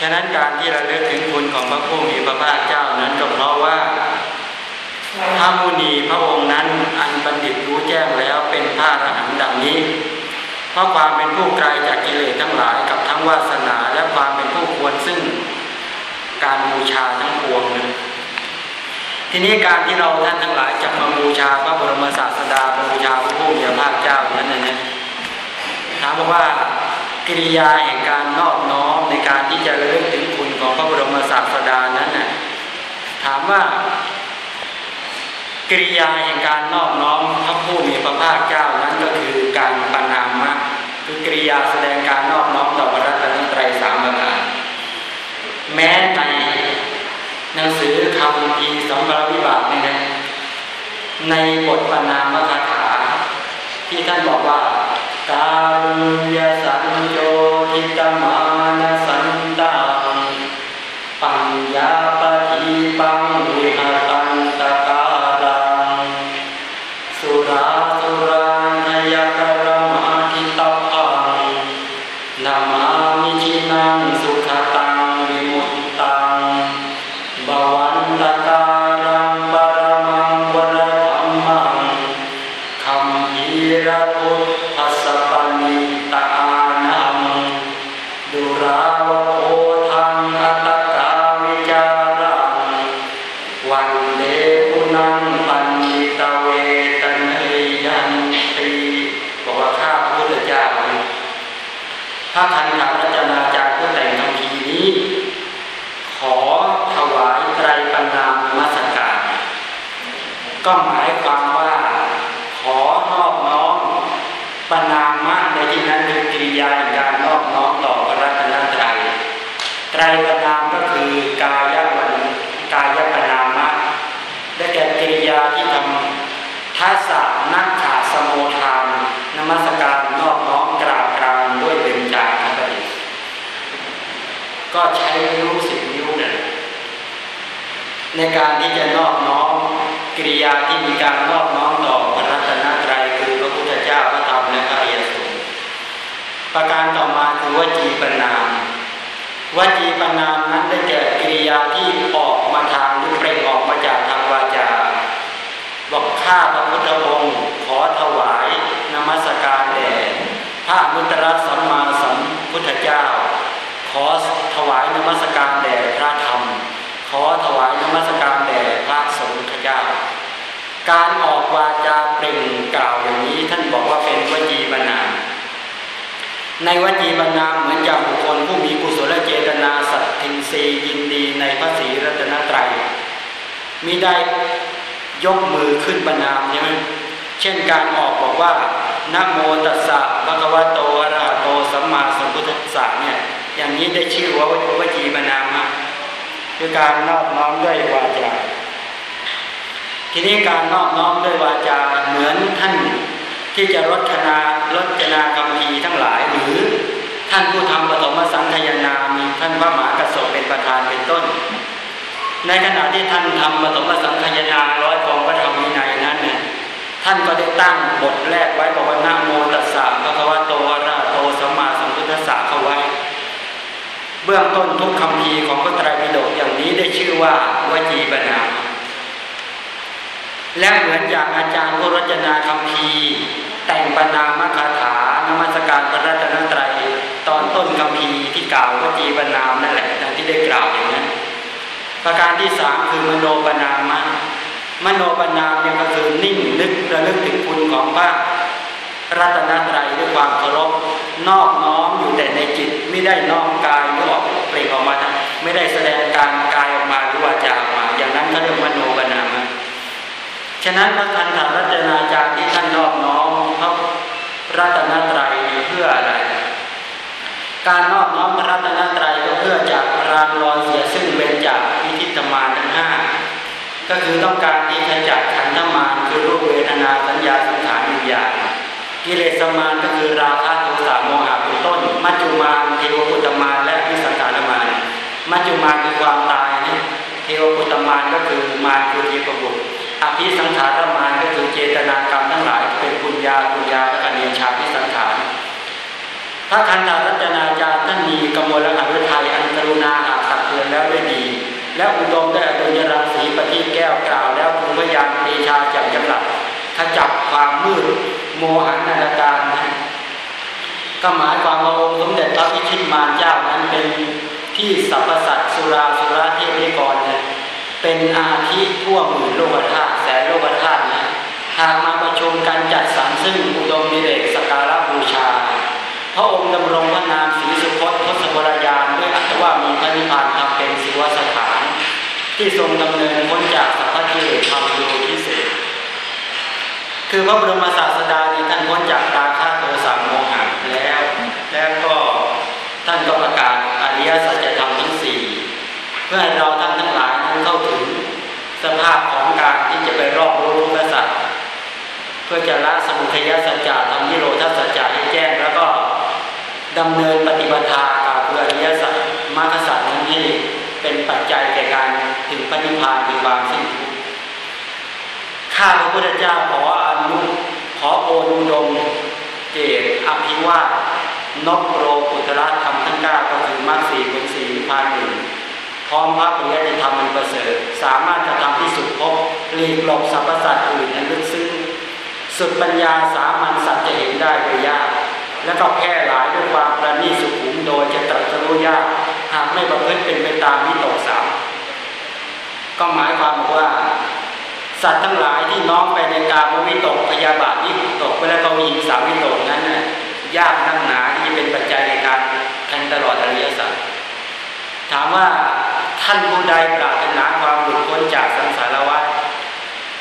ฉะนั้นการที่เราเลือกถึงคุณของพระผู้มีพระภาคเจ้านั้นก็เพราะว่าพระมุนีพระองค์นั้นอันบัณฑิตรู้แจ้งแล้วเป็นพระอรหันต์ดังนี้ เพราะความเป็นผู้ไกลจากกิเลสทั้งหลายกับทั้งวาสนาและความเป็นผู้ควรซึ่งการบูชาทั้งปวงนั้นทีนี้การที่เราท่านทั้งหลายจะมาบูชาพระบรมศาสดาบูชาพระผู้มีพระภาคเจ้านั้นนะถามว่า กิริยาแห่งการนอบน้อมในการที่จะระลึกถึงคุณของพระบรมศาสดานั้นน่ะถามว่า กิริยาแห่งการนอบน้อมพระผู้มีพระภาคเจ้านั้นก็คือการปานามะคือกิริยาแสดงการนอบน้อมต่อพระรัตนตรัยสามประการแม้ในหนังสือคำพีสัมภารวิบากนี่นะในบทปานามะคาถาที่ท่านบอกว่า संयोतम् พระมุตระสัมมาสัมพุทธเจ้า ขอถวายนมัสการแด่พระธรรม ขอถวายนมัสการแด่พระสมพุทธเจ้า การออกวาจาเปล่งกล่าวอย่างนี้ท่านบอกว่าเป็นวจีบรรณาในวจีบรรณาเหมือนอย่างบุคคลผู้มีกุศลเจตนาสัตทินรียินดีในพระศรีรัตนตรัยมีได้ยกมือขึ้นบรรณาใช่ไหมเช่นการออกบอกว่า นะโมตัสสะภะคะวะโตอะระหะโตสัมมาสัมพุทธัสสะเนี่ยอย่างนี้ได้ชื่อว่าวจีบรรณามคือการนอบน้อมด้วยวาจาทีนี้การนอบน้อมด้วยวาจาเหมือนท่านที่จะรถนาลดจนาคำพีทั้งหลายหรือท่านผู้ทำปฐมสังขยนามีท่านพระมหากระสบเป็นประธานเป็นต้น ในขณะที่ท่านทำปฐมสังขยนาร้อย ท่านก็ได้ตั้งบทแรกไว้บอกว่านะโมตัสสะภะคะวะโตอะระโตสัมมาสัมพุทธัสสะเข้าไว้ เบื้องต้นทุกคำพีของพระไตรปิฎกอย่างนี้ได้ชื่อว่าวจีบรรณาและเหมือนอย่างอาจารย์ผู้รจนาคำพีแต่งปนามคาถานมัสการพระรัตนตรัยตอนต้นคำพีที่กล่าววจีบรรณามนั่นแหละดังที่ได้กล่าวอย่างนั้นประการที่สามคือมโนปนามะ มโนปนามเนี่ยก็คือนิ่งนึกระลึกถึงคุณของพระรัตนตรัยด้วยความเคารพนอบน้อมอยู่แต่ในจิตไม่ได้นอมกายหรือออกเปล่งออกมาไม่ได้แสดงการกายออกมาหรือวาจาออกมา อย่างนั้นเขาเรียกมโนปนามฉะนั้นพระคันธรัตนาจารย์ที่ท่านนอบน้อมพระรัตนตรัยเพื่ออะไร การนอบน้อมพระรัตนตรัยก็เพื่อจากรานรอยเสียซึ่งเป็นจากพิธิตมานทั้งห้า ก็คือต้องการที่จะจัดขันธมานคือรูปเวทนาสัญญาสังขารวิญญาณกิเลสมานก็คือราคะโทสะโมหะเป็นต้น มัจจุมานเทวปุตตมานและวิสังขารมานมัจจุมานคือความตายนี่เทวปุตตมานก็คือมารคือจีปบุตรอภิสังขารมานก็คือเจตนากรรมทั้งหลายเป็นปุญญาปุญญาและอเนียชาพิสังขารพระคันธารัตนาจารย์ท่านมีกมลหฤทัยอันกรุณาหาตักเตือนแล้วด้วยดี และอุดม ปฏิแก้วกล่าวแล้วภูมิยานเตชาจับจำหลักขจับความมืดโมหันนาการนะก็หมายความว่าองค์สมเด็จพระพิชิตมารเจ้านั้นเป็นที่สรรพสัตว์สุราสุราเทพนิกรเนี่ยเป็นอาทิทั่วหมื่นโลกธาตุแสนโลกธาตุนะหากมาประชุมกันจัดสรรซึ่งอุดมมีเดกสการะบูชา พระองค์ดำรงพระนามศรีสุคตทศวรยานด้วยอัตว่ามีพระนิพพานทำเป็นศิวสถาน ที่ทรงดำเนินพ้นจากสัพพะกิเลสธรรมโลพิเศษ คือพระบรมศาสดานี้ท่านพ้นจากราคะโทสะโมหะแล้ว แล้วก็ท่านก็ประกาศอริยสัจธรรมทั้งสี่เพื่อให้เราท่านทั้งหลายนั้นเข้าถึงสภาพของการที่จะไปรอบรู้รู้สัจเพื่อจะละสมุทัยสัจจะทำนิโรธสัจจะให้แจ้งแล้วก็ดำเนินปฏิบัติกับเพื่ออริยสัจมรรคสัจนั้นให้เป็นปัจจัยแก่การถึงปณิพานมีความสิ้นทุกข์ข้าพระพุทธเจ้าขออนุ ขอโอนุดมเกตอภิวาทนกโรปุตระธรรมทั้งเก้าก็คือมรรคสี่ผลสี่พานหนึ่งพร้อมพระปริยัติธรรมมันประเสริฐ สามารถจะทำที่สุดพบหลีกหลบสรรพสัตว์อื่นนั้นลึกซึ้งสุดปัญญาสามัญสัตว์จะเห็นได้โดยยาก และก็แพร่หลายด้วยความประณีตสุขุมโดยจะตรัสรู้ยากหากไม่ประพฤติเป็นไปตามวิตกสามก็หมายความว่า สัตว์ทั้งหลายที่น้อมไปในการวิตกพยาบาทวิตกแล้วก็มีสามวิตกนั้นน่ะยากนั่งหนาที่จะเป็นปัจจัยในการแทงตลอดอริยสัจถามว่าท่านผู้ใดปรารถนาความหลุดพ้นจากสังสารวัฏ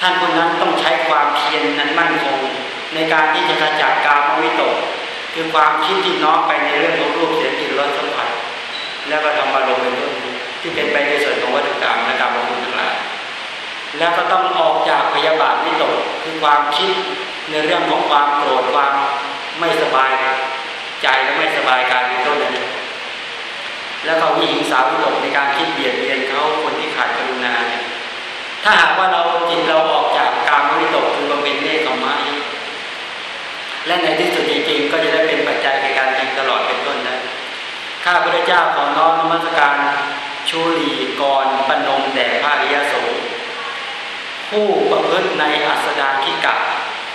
ท่านคนนั้นต้องใช้ความเพียรนั้นมั่นคง ในการที่จะขจัดกามวิตก คือความคิดที่น้อมไปในเรื่องของรูปเสียงกลิ่นรสสัมผัสแล้วก็ทำอารมณ์เป็นต้นที่เป็นไปในส่วนของวัตถุกรรมและกรรมคุณทั้งหลาย แล้วก็ต้องออกจากพยาบาทวิตกคือความคิดในเรื่องของความโกรธความไม่สบายใจและไม่สบายกายเป็นต้นนั้นแล้วก็วิหิงสาวิตกในการคิดเบียดเบียนเขาคนที่ขาดกรุณาเนี่ยถ้าหากว่าเราจิตเราออกจากการมวิตกคือบำเพ็ญเนคขมาและในที่สุดจริงๆก็จะได้เป็นปัจจัยในการยิงตลอดเป็นต้นได้ข้าพระเจ้าขอน้อมนมัสการชูลีกรปนมแด่พระริยส ผู้ประพฤติในอัสดาคิกะ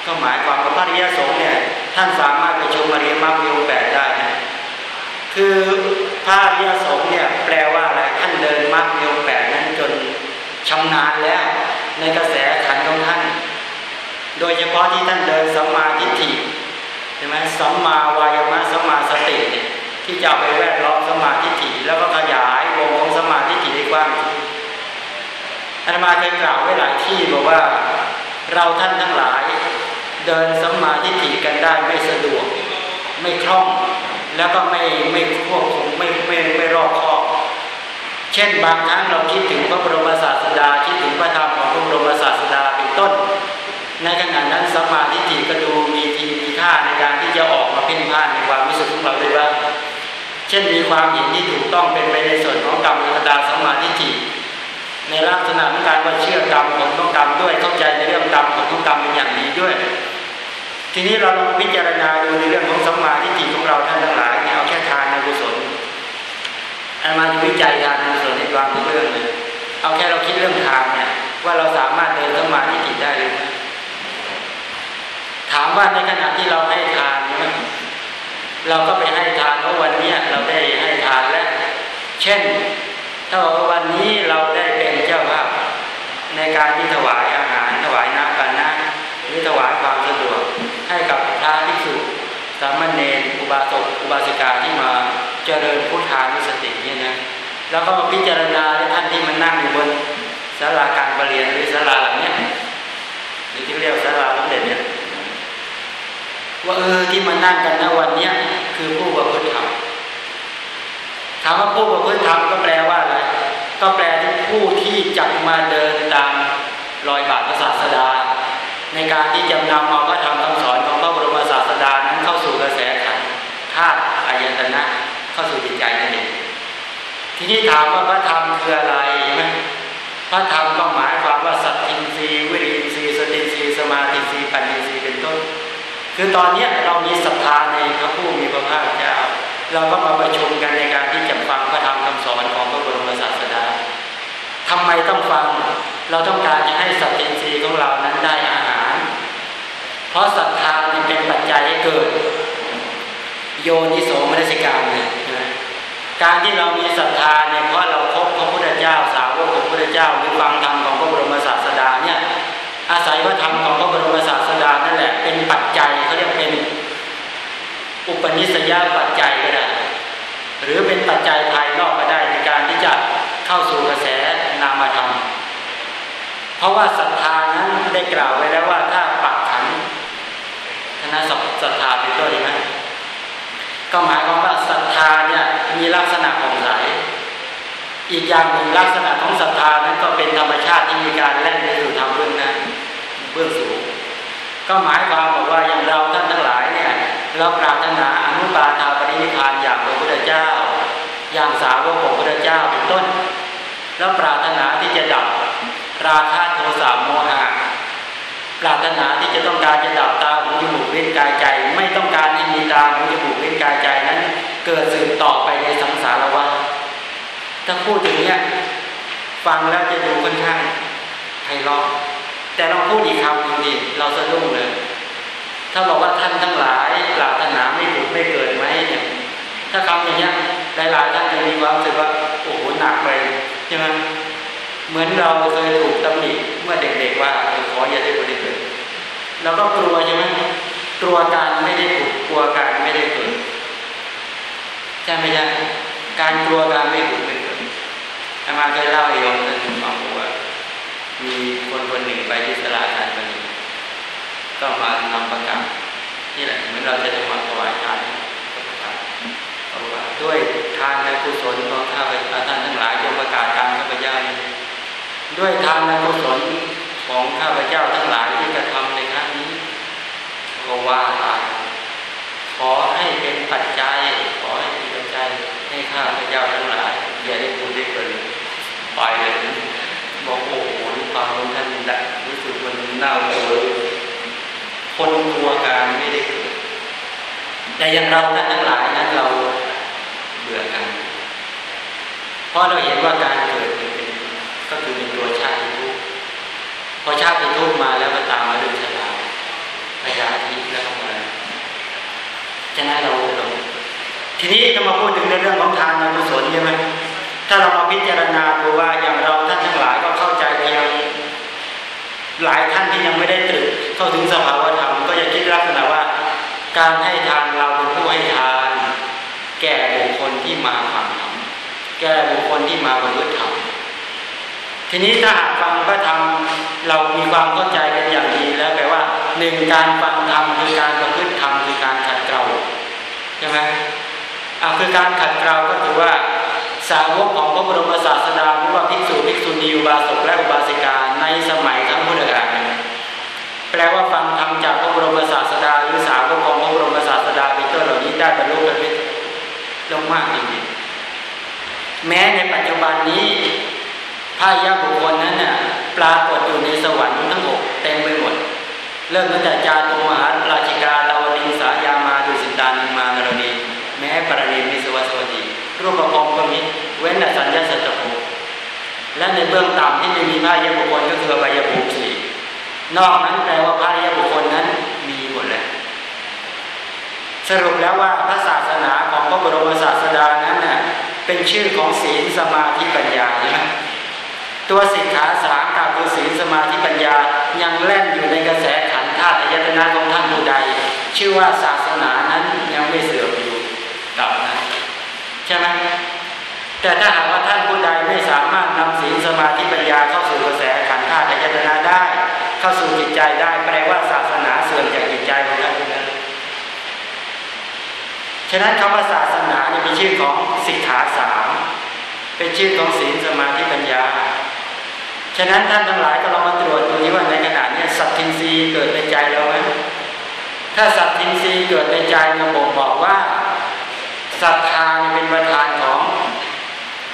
ก็หมายความว่าพระริยสงฆ์เนี่ยท่านสามารถไปชมมารียมรรคโยแปดได้นะคือพระริยสงฆ์เนี่ยแปลว่าอะไรท่านเดินมรรคโยแปดนั้นจนชำนาญแล้วในกระแสขันของท่าน โดยเฉพาะที่ท่านเดินสัมมาทิฏฐิใช่ไหมสัมมาวายมะสัมมาสติที่จะไปแวดล้อมสมาธิฐิแล้วก็ขยายวงของสมาธิฐิได้กว้าง อาตมาเคยกล่าวไว้หลายที่บอกว่าเราท่านทั้งหลายเดินสัมมาธิฏฐิกันได้ไม่สะดวก ไม่คล่อง แล้วก็ไม่ไม่ควบคุมไม่ไม่ไม่รอบคอบเช่นบางครั้งเราคิดถึงพระบรมศาสดาคิดถึงพระธรรมของพระบรมศาสดาเป็นต้น ในขณะนั้นสมาธิฐิก็ดูมีทีมีท่าในการที่จะออกมาเพ่นพ่านในความรู้สึกของเราด้วยว่า เช่นมีความเห็นที่ถูกต้องเป็นไปในส่วนของกรรมกตาสมาธิฐิ ในลักษณะของการว่าเชื่อกรรมของต้องกรรมด้วยเข้าใจในเรื่องกรรมของต้องกรรมเป็นอย่างดีด้วย ทีนี้เราลองพิจารณาดูในเรื่องของสมาธิฐิของเราท่านทั้งหลายเนี่ยเอาแค่ทานในกุศลอันมาวิจัยทานในกุศลในวางเรื่องเลยเอาแค่เราคิดเรื่องทานเนี่ยว่าเราสามารถเดินสมาธิฐิได้หรือไม่ถามว่าในขณะที่เราให้ทานเนี่ยเราก็ไปให้ทานเพราะวันนี้เราได้ให้ทานแล้ว เช่น ถ้าวันนี้เราได้เป็นเจ้าภาพใน การที่ถวายอาหารถวายน้ำกันนะหรือถวายความสะดวกให้กับพระภิกษุสามเณรอุบาสกอุบาสิกาที่มาเจริญพุทธานุสติเนี่ยนะแล้วก็มาพิจารณาท่านที่มันนั่งอยู่บนศาลาการประเรียนหรือศาลาหลังเนี้ยหรือที่เรียกศาลาสมเด็จเนี่ยว่าเออที่มานั่งกันนะวันเนี้ยคือผู้ประพฤติธรรมถามว่าผู้ประพฤติธรรมก็แปลว่า ก็แปลที่ผู้ที่จะมาเดินตามรอยบาทพระศาสดา ในการที่จะนำเอาพระธรรมคำสอนของพระบรมศาสดานั้นเข้าสู่กระแสขันธาตุอายตนะเข้าสู่จิตใจนั่นเองทีนี้ถามว่าพระธรรมคืออะไรไหมพระธรรมก็หมายความว่าสัตทินรีวิริยินรีสตินรีสมาธินรีปัญญินรีเป็นต้น คือตอนนี้เรามีศรัทธาในพระผู้มีพระภาคเจ้าเราก็มาประชุมกันในการ ทำไมต้องฟัง เราต้องการจะให้สัตตินทรีย์ของเรานั้นได้อาหาร เพราะศรัทธาเป็นปัจจัยให้เกิด โยนิโสมนสิการเลยการที่เรามีศรัทธาเนี่ยเพราะเราพบพระพุทธเจ้าสาวกของพระพุทธเจ้าหรือฟังธรรมของพระบรมศาสดาเนี่ยอาศัยพระธรรมของพระบรมศาสดานั่นแหละเป็นปัจจัยเขาเรียกเป็นอุปนิสัยปัจจัยก็ได้หรือเป็นปัจจัยภายนอกก็ได้ในการที่จะเข้าสู่กระแส นามธรรมเพราะว่าศรัทธานั้นได้กล่าวไว้แล้วว่าถ้าปักขันคณะศรัทธาเป็นต้นนะก็หมายความว่าศรัทธาเนี่ยมีลักษณะของใสอีกอย่างหนึ่งลักษณะของศรัทธานั้นก็เป็นธรรมชาติที่มีการแล่นไปสู่ธรรมเบื้องนั้นเบื้องสูงก็หมายความบอกว่าอย่างเราท่านทั้งหลายเนี่ยเราปรารถนาอนุปาทาปรินิพานอย่างพระพุทธเจ้า อย่างสาวกของ แล้วปรารถนาที่จะดับราคะโทสะโมหะปรารถนาที่จะต้องการจะดับตาหูจมูกเว้นกายใจ ไม่ต้องการให้มีตาหูจมูกเว้นกายใจนั้น เกิดสืบต่อไปในสังสารวัฏถ้าพูดถึงเนี้ยฟังแล้วจะดูค่อนข้างไพเราะแต่เราพูดอีกคำหนึ่งดิเราสะดุ้งเลยถ้าบอกว่าท่านทั้งหลายปรารถนาไม่ถูกไม่เกิดไหมเนี่ยถ้าคำอย่างเงี้ยหลายๆท่านจะมีความรู้สึกว่าโอ้โหหนักไป ใช่ไหมเหมือนเราเคยถูกตำหนิเมื่อเด็กๆว่าขออย่าได้บริเกิดเราก็กลัวใช่ไหมกลัวการไม่ได้ถูกกลัวการไม่ได้เกิดใช่ไหมใช่การกลัวการไม่ถูกไม่เกิดอามาเคยเล่าให้โยมท่านฟังว่ามีคนคนหนึ่งไปที่สลาการบันีก็มานำประกาศนี่แหละเหมือนเราจะจะมาถวายทานประกาศว่าด้วยทานและกุศลของข้าพเจ้าท่าน ด้วยทานและกุศลของข้าพเจ้าทั้งหลายที่กระทำในครั้งนี้ก็ว่าขอให้เป็นปัจจัย ขอให้เป็นปัจจัยให้ข้าพเจ้าทั้งหลายอย่าได้บุญได้เกินไปเลยบอกโอ้โหความท่านดักรู้สึกมันเน่าเลยคนตัวการไม่ได้เกิดแต่ยังเราทั้งหลายนั้นเราเบื่อกันเพราะเราเห็นว่าการ พอชาติทุกมาแล้วก็ตามมาด้วยชราพยาธิแล้วก็มาฉะนั้นเราเราทีนี้ก็มาพูดถึงในเรื่องของทานกุศลใช่ไหมถ้าเรามาพิจารณาดูว่าอย่างเราท่านทั้งหลายก็เข้าใจเพียงหลายท่านที่ยังไม่ได้ตรึกเข้าถึงสภาวธรรมก็จะคิดลักษณะว่า การให้ทานเราเป็นผู้ให้ทาน แก่บุคคลที่มาฟังธรรมแก่บุคคลที่มาบรรลุธรรม ทีนี้ถ้าหากฟังพระธรรมเรามีความเข้าใจกันอย่างดีแล้วแปลว่าหนึ่งการฟังธรรมคือการประพฤติธรรมคือการขัดเกลาใช่ไหมอ่าคือการขัดเกลาก็คือว่าสาวกของพระบรมศาสดาไม่ว่าภิกษุภิกษุณีอุบาสกและอุบาสิกาในสมัยครั้งพุทธกาลแปลว่าฟังธรรมจากพระบรมศาสดาหรือสาวกของพระบรมศาสดาเป็นต้นเหล่านี้ได้บรรลุกันเป็นลงมากจริงๆแม้ในปัจจุบันนี้ พายาบุคคลนั้นน่ะปรากฏอยู่ในสวรรค์ทั้งหกเต็มไปหมด เริ่มตั้งแต่จาตุมหาราชิกาลาวดิงสายามาดุสิตานิมานรณีแม้ปรณีมิสวัสวดีรูปประกอบก็มีเว้นแต่สัญญาสัจจภูและในเบื้องต่ำที่ไม่มีพระยาบุคคลก็คือใบยภูมิสี่นอกนั้นแปลว่าพระยาบุคคลนั้นมีหมดแล้วสรุปแล้วว่าพระศาสนาของพระบรมศาสดานั้นน่ะเป็นชื่อของศีลสมาธิปัญญาใช่ไหม ตัวสิกขาสามกับตัวศีลสมาธิปัญญายังแล่นอยู่ในกระแสขันธาตุยตนาของท่านผู้ใด ชื่อว่าศาสนานั้นยังไม่เสื่อมอยู่กับนั้นใช่ไหมแต่ถ้าหากว่าท่านผู้ใดไม่สามารถนำศีลสมาธิปัญญาเข้าสู่กระแสขันธาตุยตนาได้ เข้าสู่จิตใจได้แปลว่าศาสนาเสื่อมจากจิตใจของท่านผู้นั้นฉะนั้นคำว่าศาสนาเนี่ยเป็นชื่อของสิกขาสามเป็นชื่อของศีลสมาธิปัญญา ฉะนั้นท่านทั้งหลายก็ลองมาตรวจดูที่ว่าในขณะนี้สัตทินรีเกิดในใจเราไหมถ้าสัตทินรีเกิดในใจเราบ่งบอกว่าศรัทธาเป็นประธานของ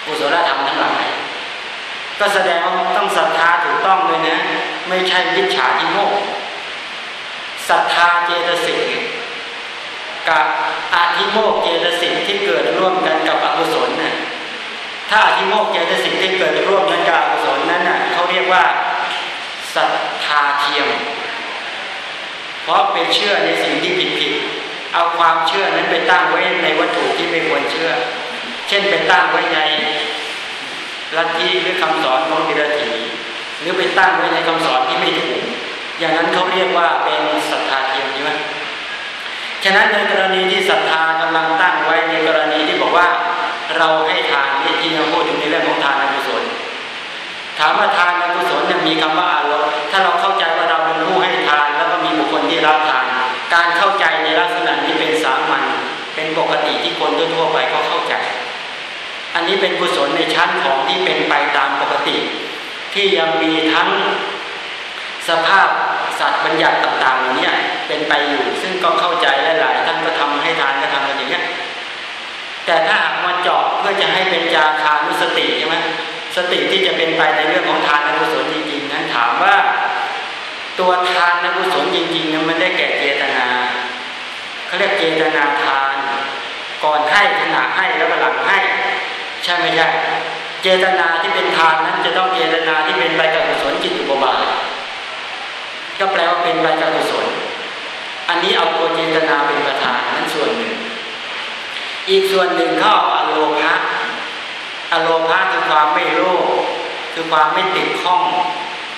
กุศลธรรมทั้งหลายก็แสดงว่าต้องศรัทธาถูกต้องเลยนะไม่ใช่วิชาทิโมกศรัทธาเจตสิกกับอาธิโมกเจตสิกที่เกิดร่วมกันกับอกุศลนะ่ะ ถ้าอธิโมกเจตสิกที่เกิดร่วมกันกับอกุศลนั้นน่ะเขาเรียกว่าศรัทธาเทียม เพราะเป็นเชื่อในสิ่งที่ผิดผิดเอาความเชื่อนั้นไปตั้งไว้ในวัตถุที่ไม่ควรเชื่อ เช่นไปตั้งไว้ในลัทธิหรือคำสอนของดิรถีหรือไปตั้งไว้ในคำสอนที่ไม่ถูกอย่างนั้นเขาเรียกว่าเป็นศรัทธาเทียมใช่ไหมฉะนั้นในกรณีที่ศรัทธากำลังตั้งไว้ในกรณีที่บอกว่า เราให้ทานนี่ที่เราพูดถึงในเรื่องของทานกุศลถามว่าทานกุศลเนี่ยมีคำว่าอารมณ์ถ้าเราเข้าใจว่าเราเป็นผู้ให้ทาน แล้วก็มีบุคคลที่รับทาน การเข้าใจในลักษณะนี้เป็นสามัญเป็นปกติที่คนทั่วไปก็เข้าใจ อันนี้เป็นกุศลในชั้นของที่เป็นไปตามปกติ ที่ยังมีทั้งสภาพสัตว์บัญญัติต่างๆอย่านี้เป็นไปอยู่ซึ่งก็เข้าใจหลายๆท่านก็ทำให้ทานก็ทำกันอย่างนี้แต่ถ้าหาก พื่อจะให้เป็นจาคานุสติใช่ไหมสติที่จะเป็นไปในเรื่องของทานกุศลจริงๆนั้นถามว่า ตัวทานกุศลจริงๆนั้นมันได้แก่เจตนาเขาเรียกเจตนาทาน ก่อนให้ขณะให้แล้วก็หลังให้ ใช่ไหมใช่เจตนาที่เป็นทานนั้นจะต้องเจตนาที่เป็นไปกับกุศลจิตอุปบาทก็แปลว่าเป็นไปกับกุศลอันนี้เอาตัวเจตนาเป็นประธานนั้นส่วนหนึ่ง อีกส่วนหนึ่งเขาอาอโลภะอโลภะคือความไม่โลภคือความไม่ติดข้อง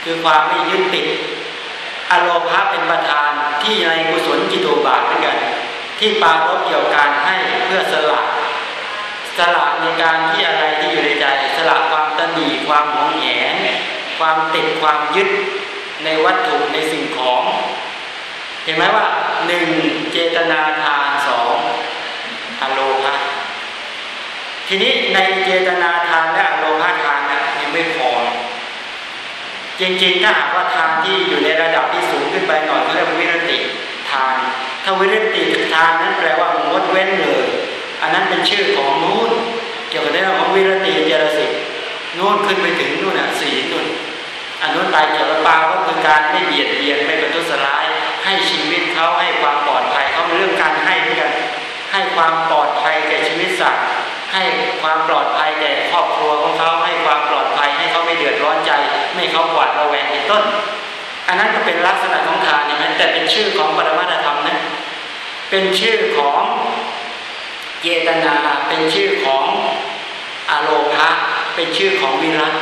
คือความไม่ยึดติด อโลภะเป็นประธานที่ในกุศลจิตุบาทเหมือนกัน ที่ปารบเกี่ยวการให้เพื่อสละสละในการที่อะไรที่อยู่ในใจ สละความตนีความหงแหนความติดความยึดในวัตถุในสิ่งของ เห็นไหมว่าหนึ่งเจตนาทานสอง อโลภะทีนี้ในเจตนาทานและอโลภะทานนะยังไม่พอ จริงๆถ้าหากว่าทานที่อยู่ในระดับที่สูงขึ้นไปหน่อยเขาเรียกวิรติทาน ถ้าวิรติทานนั้นแปลว่างดเว้นเลยอันนั้นเป็นชื่อของนู้นเกี่ยวกับเรื่องของวิรติเจรสิกนู้นขึ้นไปถึงนู่นอะสีนู่นอันนู้นตายเกี่ยวกับปาก็คือการไม่เบียดเบียนไม่ประทุษร้าย ให้ชีวิตเขาให้ความปลอดภัยเขาเรื่องการให้ด้วยกัน ให้ความปลอดภัยแก่ชีวิตสัตว์ ให้ความปลอดภัยแก่ครอบครัวของเขาให้ความปลอดภัยให้เขาไม่เดือดร้อนใจ ไม่เขาหวาดระแวงเป็นต้น อันนั้นก็เป็นลักษณะของทานใช่ไหมแต่เป็นชื่อของปรมาธรรมนะเป็นชื่อของเจตนาเป็นชื่อของอโลภะเป็นชื่อของวิรัต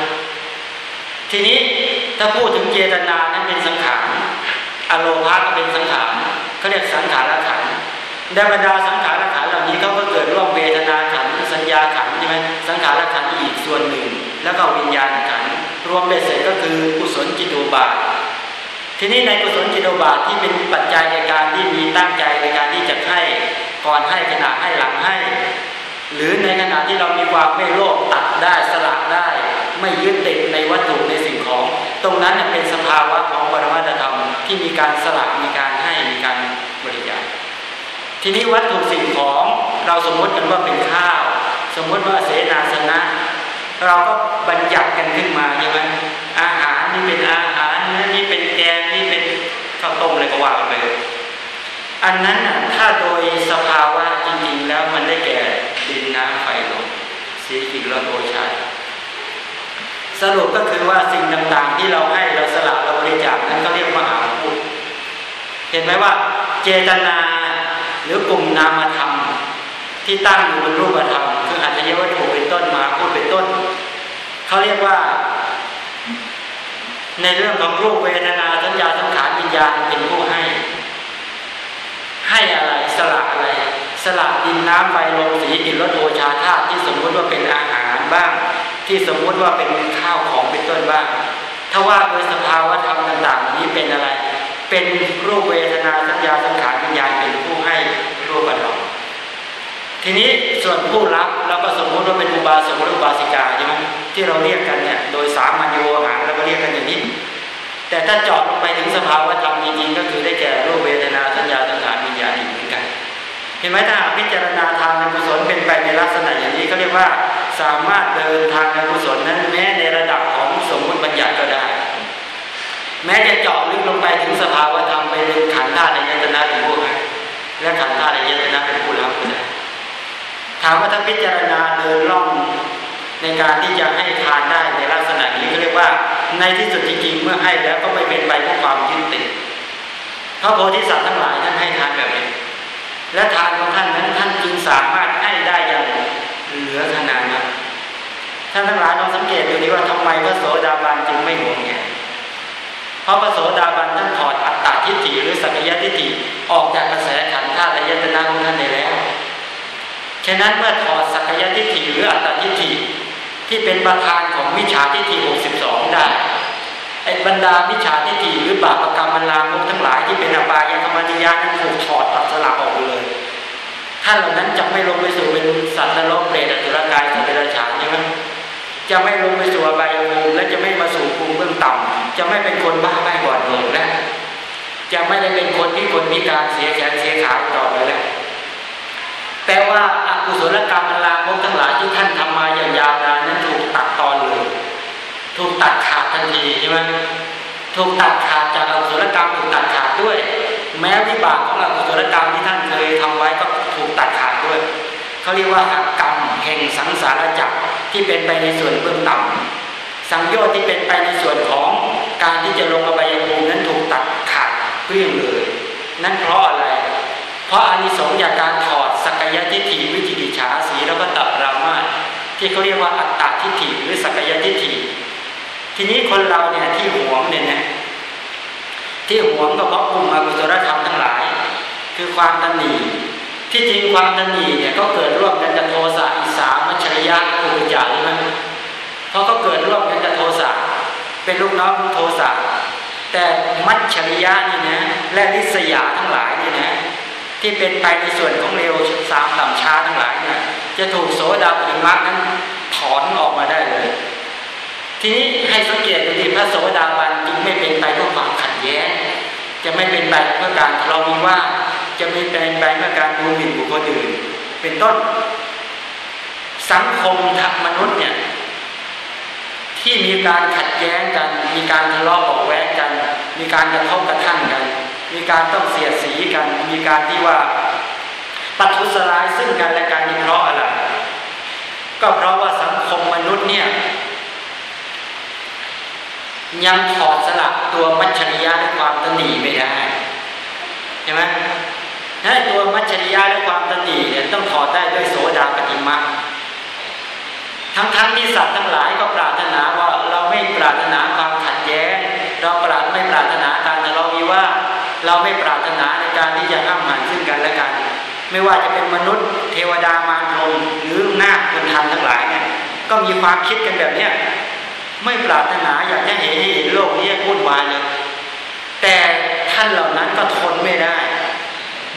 ทีนี้ถ้าพูดถึงเจตนานั้นเป็นสังขารอโลภะก็เป็นสังขารเขาเรียกสังขารขัน ในบรรดาสังขารขันเหล่านี้เขาก็เกิดร่วมเวทนาขันสัญญาขันใช่ไหมสังขารขันอีกส่วนหนึ่ง แล้วก็วิญญาณขันรวมเป็นเสร็จก็คือกุศลจิตุบาท ทีนี้ในกุศลจิตุบาทที่เป็นปัจจัยในการที่มีตั้งใจในการที่จะให้ก่อนให้ขณะให้หลังให้ หรือในขณะที่เรามีความไม่โลภตัดได้สละได้ ไม่ยึดติดในวัตถุในสิ่งของ ตรงนั้นเป็นสภาวะของปรมัตธรรมที่มีการสละมีการให้มีการ ทีนี้วัตถุสิ่งของเราสมมติกันว่าเป็นข้าว สมมติว่าเสนาสนะ เราก็บัญญัติกันขึ้นมาใช่ไหมอาหารนี่เป็นอาหารนี่เป็นแกงนี่เป็นข้าวต้มอะไรก็ว่าไปเลยอันนั้นถ้าโดยสภาวะจริงๆแล้วมันได้แก่ดินน้ำไฟลมสีกิรโอชาสรุปก็คือว่าสิ่งต่างๆ ที่เราให้เราสละเราบริจาคนั้นก็เรียกมหาพุทธเห็นไหมว่า เจตนา หรือกลุ่มนามธรรมที่ตั้งอยู่บนรูปธรรมคืออัจฉริยวัตถุเป็นต้นมาพูดเป็นต้นเขาเรียกว่า ในเรื่องของรูปเวทนาสัญญาสังขารวิญญาณเป็นผู้ให้ ให้อะไรสละอะไรสละดินน้ำไฟลมสีดินรถโอชาธาตุที่สมมุติว่าเป็นอาหารบ้าง ที่สมมุติว่าเป็นข้าวของเป็นต้นบ้างถ้าว่าโดยสภาวะธรรมต่าง ๆ นี้เป็นอะไร เป็นรูปเวทนาสัญญาสังขารวิญญาณเป็นผู้ให้รูปธรรมทีนี้ส่วนผู้รับเราก็สมมติว่าเป็นอุบาสกหรืออุบาสิกาใช่ไหมที่เราเรียกกันเนี่ยโดยสามัญโยหารเราก็เรียกกันอย่างนี้ แต่ถ้าเจาะลงไปถึงสภาวะธรรมจริงๆก็คือได้แก่รูปเวทนาสัญญาสังขารวิญญาณอีกเหมือนกันเห็นไหมถ้าพิจารณาทางในกุศลเป็นไปในลักษณะอย่างนี้เขาเรียกว่าสามารถเดินทางในกุศลนั้นแม้ในระดับของสมมติบัญญัติก็ได้ แม้จะเจาะลึกลงไปถึงสภาวธรรมไปเป็นขันธ์ธาตุในยตนะเป็นผู้ให้และขันธ์ธาตุในยตนะเป็นผู้รับก็ได้ถามว่าถ้าพิจารณาเดินล่องในการที่จะให้ทานได้ในลักษณะนี้ก็เรียกว่า ในที่สุดจริงๆเมื่อให้แล้วก็ไม่เป็นไปด้วยความยึดติดพระโพธิสัตว์ทั้งหลายท่านให้ทานแบบนี้และทานของท่านนั้นท่านจึงสามารถให้ได้อย่างเหลือขนาดนั้นท่านทั้งหลายลองสังเกตดูดีว่าทำไมพระโสดาบันจึงไม่หวงแหน เพราะพระโสดาบันท่านถอดอัตตาทิฏฐิหรือสักยทิฏฐิออกจากกระแสขันธ์ธาตุยตนาของท่านได้แล้วฉะนั้นเมื่อถอดสักยทิฏฐิหรืออัตตาทิฏฐิที่เป็นประธานของมิจฉาทิฏฐิ62 ได้ไอ้บรรดามิจฉาทิฏฐิหรือบาปกรรมมันลามกทั้งหลายที่เป็นอบายธรรมนิยานั้นถูกถอดตัดสลักออกเลยท่านเหล่านั้นจะไม่ลงไปสู่เป็นสัตว์นรกเปรตอสุรกายสัตว์เดรัจฉานใช่ไหมจะไม่ลงไปสู่อบายภูมิและจะไม่มาสู่ภูมิเบื้องต่ำ จะไม่เป็นคนบ้าใบ้บอดหลงแล้วจะไม่ได้เป็นคนที่คนพิการเสียแขนเสียขาต่อไปแล้วแปลว่าอากุศลกรรมลามกทั้งหลายที่ท่านทำมาอย่างยาวนานนั้นถูกตัดตอนเลยถูกตัดขาดทันทีใช่ไหมถูกตัดขาดจากอกุศลกรรมถูกตัดขาดด้วย แม้วิบากของอกุศลกรรมที่ท่านเคยทำไว้ก็ถูกตัดขาดด้วยเขาเรียกว่ากรรมแห่งสังสารจักรที่เป็นไปในส่วนเบื้องต่ำสังโยชน์ที่เป็นไปในส่วนของ การที่จะลงอบายภูมินั้นถูกตัดขาดเพื่องเลย นั่นเพราะอะไร เพราะอานิสงส์จากการถอดสักยะทิฏฐิวิจิกิจฉาสีแล้วก็ตับรามาที่เขาเรียกว่าอัตตาทิฏฐิหรือสักยะทิฏฐิทีนี้คนเราเนี่ยที่หวงเนี่ยนะที่หวงก็เพราะกลุ่มอกุศลธรรมทั้งหลาย คือความตันหนีที่จริงความตันหนีเนี่ยก็เกิดร่วมกันกับโทสะอิสามัชริยะอุปจาใช่ไหมเพราะก็เกิดร่วมกันกับโทสะ เป็นลูกน้องของโทสะแต่มัชชริยะนี่นะและลิษยาทั้งหลายนี่นะที่เป็นไปในส่วนของเร็วสามต่ำช้าทั้งหลายเนี่ยจะถูกโสดาปิมักนั้นถอนออกมาได้เลย ทีนี้ให้สังเกตดูดิพระโสดาบันจึงไม่เป็นไปเพื่อความขัดแย้งจะไม่เป็นไปเพื่อการทะเลาะวิวาทจะไม่เป็นไปเพื่อการดูหมิ่นบุคคลอื่น เป็นต้น สังคมทักมนุษย์เนี่ย ที่มีการขัดแย้งกัน มีการทะเลาะเบาแวงกัน มีการกระทบกระทั่งกัน มีการต้องเสียสีกัน มีการที่ว่าปัทุสลายซึ่งกันและกันนี่เพราะอะไร ก็เพราะว่าสังคมมนุษย์เนี่ย ยังถอดสลักตัวมัจฉริยะและความตนีไม่ได้ใช่ไหมถ้าตัวมัจฉริยะและความตนีเนี่ยต้องถอดได้ด้วยโสดาปฏิมา ทั้งๆทที่สัตว์ทั้งหลายก็ปรารถนาว่าเราไม่ปรารถนาความขัดแย้ง เราปรารไม่ปรารถนาการทะเลาะวิวาทเราไม่ปรารถนาในการที่จะห้ามหันซึ่งกันและกัน ไม่ว่าจะเป็นมนุษย์ เทวดามารพรมหรือนาคคนทันทั้งหลายเนี่ยก็มีความคิดกันแบบเนี้ยไม่ปรารถนาอยากจะเห็นให้เห็นโลกนี้วุ่นวายเลยแต่ท่านเหล่านั้นก็ทนไม่ได้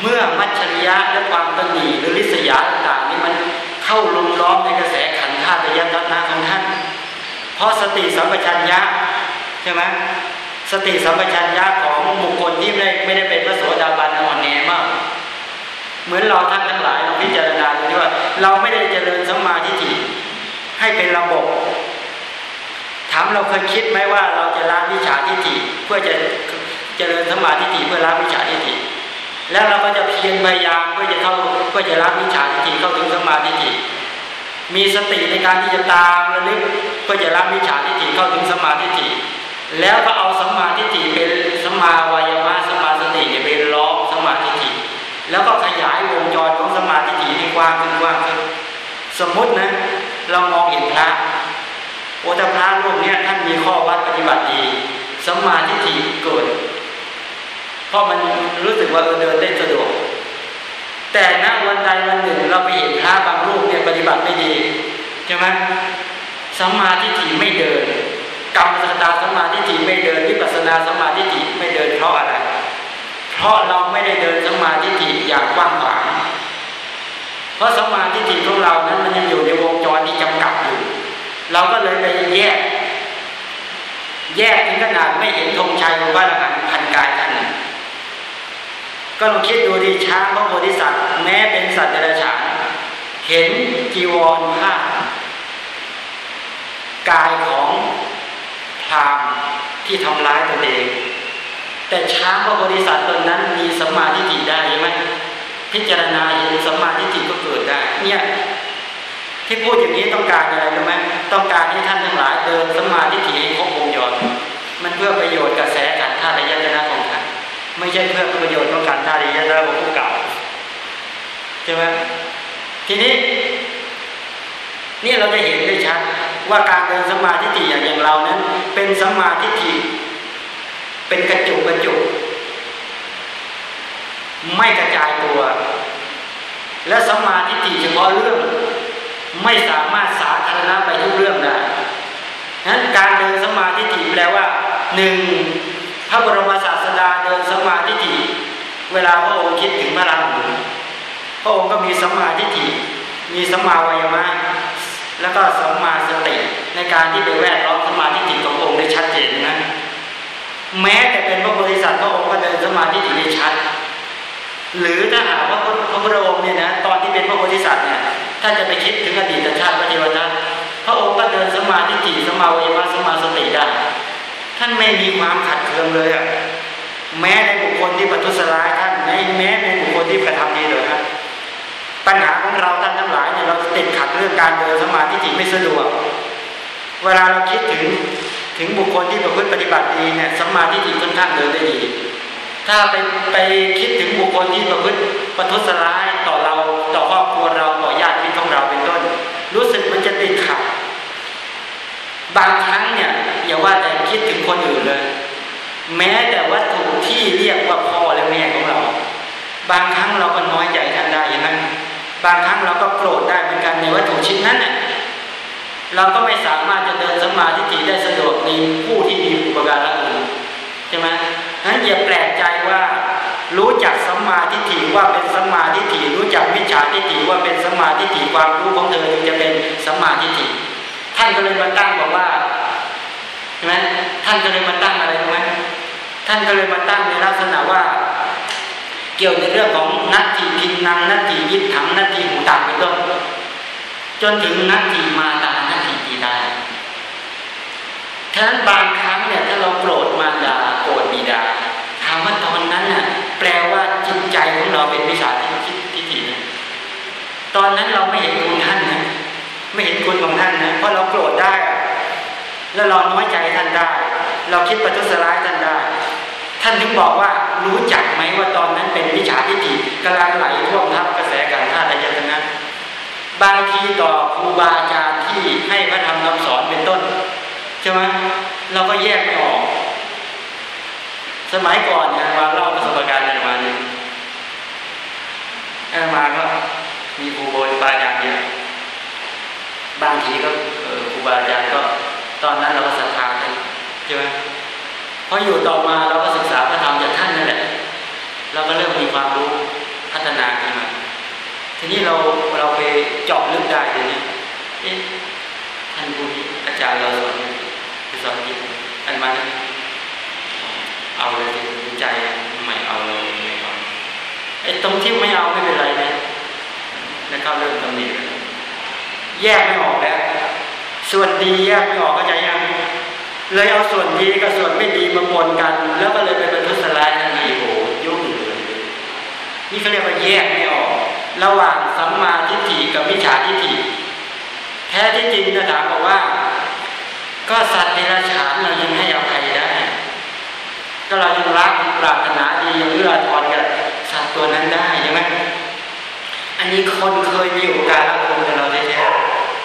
เมื่อมัจฉริยะและความตนีหรือลิษยาต่างๆนี่มันเข้าลุมล้อมในกระแสขันาตุยันนาของท่าน เพราะสติสัมปชัญญะใช่ไหมสติสัมปชัญญะของบุคคลที่ไม่ได้ไม่ได้เป็นพระโสดาบันอ่อนแอมาก เหมือนเราท่านทั้งหลายเราพิจารณาดูว่า เราไม่ได้เจริญสัมมาทิฏฐิให้เป็นระบบ ถามเราเคยคิดไหมว่าเราจะละวิชาทิฏฐิเพื่อจะเจริญสัมมาทิฏฐิเพื่อละวิชาทิฏฐิแล้วเราก็จะเพียรพยายามเพื่อจะเข้าเพื่อจะละวิชาทิฏฐิเข้าถึงสัมมาทิฏฐิ มีสติในการที่จะตามระลึกเพื่อจะละวิชาทิฏฐิเข้าถึงสมาทิฏฐิแล้วก็เอาสัมมาทิฏฐิเป็นสัมมาวายามะสัมมาสติเนี่ยเป็นล้อมสัมมาทิฏฐิแล้วก็ขยายวงจรของสัมมาทิฏฐิให้กว้างขึ้นกว้างขึ้นสมมุตินะเรามองเห็นพระโอตพระรูปเนี้ยท่านมีข้อวัดปฏิบัติดีสัมมาทิฏฐิเกิดเพราะมันรู้สึกว่าเดินได้สะ แต่ณวันใดวันหนึ่งเราไปเห็นพระบางรูปเนี่ยปฏิบัติไม่ดีใช่ไหมสัมมาทิฏฐิไม่เดินกรรมสตาสัมมาทิฏฐิไม่เดินวิปัสนาสัมมาทิฏฐิไม่เดินเพราะอะไร เพราะเราไม่ได้เดินสัมมาทิฏฐิอย่างกว้างขวางเพราะสัมมาทิฏฐิของเรานั้นมันยังอยู่ในวงจรที่จำกัดอยู่ เราก็เลยไปแยก แยกถึงขนาดไม่เห็นธงชัยของพระอรหันต์พันกายท่าน ก็ลองคิดดูดิช้างพระโพธิสัตว์ แม้เป็นสัตว์เดรัจฉานเห็นจีวรผ้ากายของพรามที่ทำร้ายตัวเอง แต่ช้างพระโพธิสัตว์ตนนั้นมีสัมมาทิฏฐิได้ไหมพิจารณาเห็นสัมมาทิฏฐิก็เกิดได้ เนี่ยที่พูดอย่างนี้ต้องการอะไรรู้ไหมต้องการให้ท่านทั้งหลายเดินสัมมาทิฏฐิให้ครบวงจรมันเพื่อประโยชน์กระแส ไม่ใช่เพื่อประโยชน์ของการท่าระยะนะของผู้เก่าใช่ไหมทีนี้นี่เราจะเห็นได้ชัดว่าการเดินสมาธิฏฐิอย่างเรานั้น เป็นสมาธิฏฐิเป็นกระจุกกระจุกไม่กระจายตัว และสมาธิฏฐิเฉพาะเรื่อง ไม่สามารถสาธารณะไปทุกเรื่องได้นั้นการเดินสมาธิฏฐิแปลว่าหนึ่งพระบรมศา ดาเดินสมาธิฏฐิเวลาพระองค์คิดถึงพระราหุพระองค์ก็มีสมาธิฏฐิมีสมาวายมะแล้วก็สัมมาสติในการที่ไปแวดล้อมสมาธิจิขององค์ได้ชัดเจนนะแม้แต่เป็นพระโพธิสัตว์พระองค์ก็เดินสมาธิจิได้ชัด หรือถ้าหากว่าพระพุทธองค์เนี่ยนะตอนที่เป็นพระโพธิสัตว์เนี่ยถ้าจะไปคิดถึงอดีตชาติพระเทวทัตพระองค์ก็เดินสมาธิจิตสมาวิมารสมาสติได้ท่านไม่มีความขัดเคืองเลยอะ แม้ในบุคคลที่ปทุสร้ายท่านแม้แม้ในบุคคลที่กระทำดีเลยนะปัญหาของเราท่านทั้งหลายเนี่ยเราติดขัดเรื่องการเดินสมาธิจิตไม่สะดวก เวลาเราคิดถึงถึงบุคคลที่ประพฤติปฏิบัติดีเนี่ยสมาธิจิตค่อนข้างเดินได้ดีถ้าไปไปคิดถึงบุคคลที่ประพฤติประทุษร้ายต่อเราต่อครอบครัวเราต่อญาติพี่ของเราเป็นต้น รู้สึกมันจะติดขัดบางครั้งเนี่ยอย่าว่าแต่คิดถึงคนอื่นเลย แม้แต่วัตถุที่เรียกว่าพ่อและแม่ของเรา บางครั้งเราก็น้อยใจท่านได้อย่างนั้น บางครั้งเราก็โกรธได้เหมือนกันในวัตถุชิ้นนั้นเนี่ยเราก็ไม่สามารถจะเดินสมาธิได้สะดวกในผู้ที่มีอุปการะอื่นใช่ไหมนั้นอย่าแปลกใจว่ารู้จักสมาธิฏฐิว่าเป็นสมาธิฏฐิรู้จักวิชาทิฏฐิว่าเป็นสมาธิฏฐิความรู้ของเธอจะเป็นสมาธิท่านก็เลยมาตั้งบอกว่าใช่ไหมท่านก็เลยมาตั้งอะไรรู้ไหม ท่านก็เลยมาตั้งในลักษณะว่า เกี่ยวในเรื่องของนัตถิพินนังนัตถิยิถังนัตถิหูตังเป็นต้นจนถึงนัตถิมาตานัตถิปีดาฉะนั้นบางครั้งเนี่ยถ้าเราโกรธมารดาโกรธบิดาถามว่าตอนนั้นน่ะแปลว่าจิตใจของเราเป็นวิชาที่ทิฏฐินะตอนนั้นเราไม่เห็นคุณท่านนะไม่เห็นคุณของท่านนะเพราะเราโกรธได้ แล้วเราน้อยใจท่านได้ เราคิดประทุษร้ายท่านได้ ท่านถึงบอกว่ารู้จักไหมว่าตอนนั้นเป็นวิชาทิฏฐิกำลังไหลท่วมทับกระแสการท่าอายตนะบางทีต่อครูบาอาจารย์ที่ให้พระธรรมคำสอนเป็นต้นใช่ไหมเราก็แยกไม่ออก สมัยก่อนเนี่ยมาเล่าประสบการณ์อะไรมาหนึ่งมาก็มีครูบาอาจารย์เยอะบางทีก็ครูบาอาจารย์ก็ ตอนนั้นเราก็ศรัทธาใช่ไหมพออยู่ต่อมาเราก็ เราก็เริ่มมีความรู้พัฒนาขึ้นมาทีนี้เราเราไปเจาะลึกได้ทีนี้เอ๊ะท่านผู้นี้อาจารย์เราสอนไปสอนยินอันมาเอาเลยที่ใจไม่เอาเลยไม่เอาไอ้ตรงที่ไม่เอาไม่เป็นไรนะนะครับเริ่มตำหนิแยกไม่ออกแล้ว ส่วนดีแยกไม่ออกก็ใจยังเลยเอาส่วนดีกับส่วนไม่ดีมาปนกัน แล้วก็เลยไปเป็นทุสลายทันทีโอ้ยุ่ง นี่เขาเรียกว่าแยกไม่ออก ระหว่างสัมมาทิฏฐิกับมิจฉาทิฏฐิแท้ที่จริงนะถามบอกว่า ก็สัตว์เดรัจฉานเรายังให้อภัยได้ ก็เรายังรักปรารถนาดียังเอื้อทอนกับสัตว์ตัวนั้นได้ใช่ไหมอันนี้คนเคยมีโอกาสรับคนกับเราแท้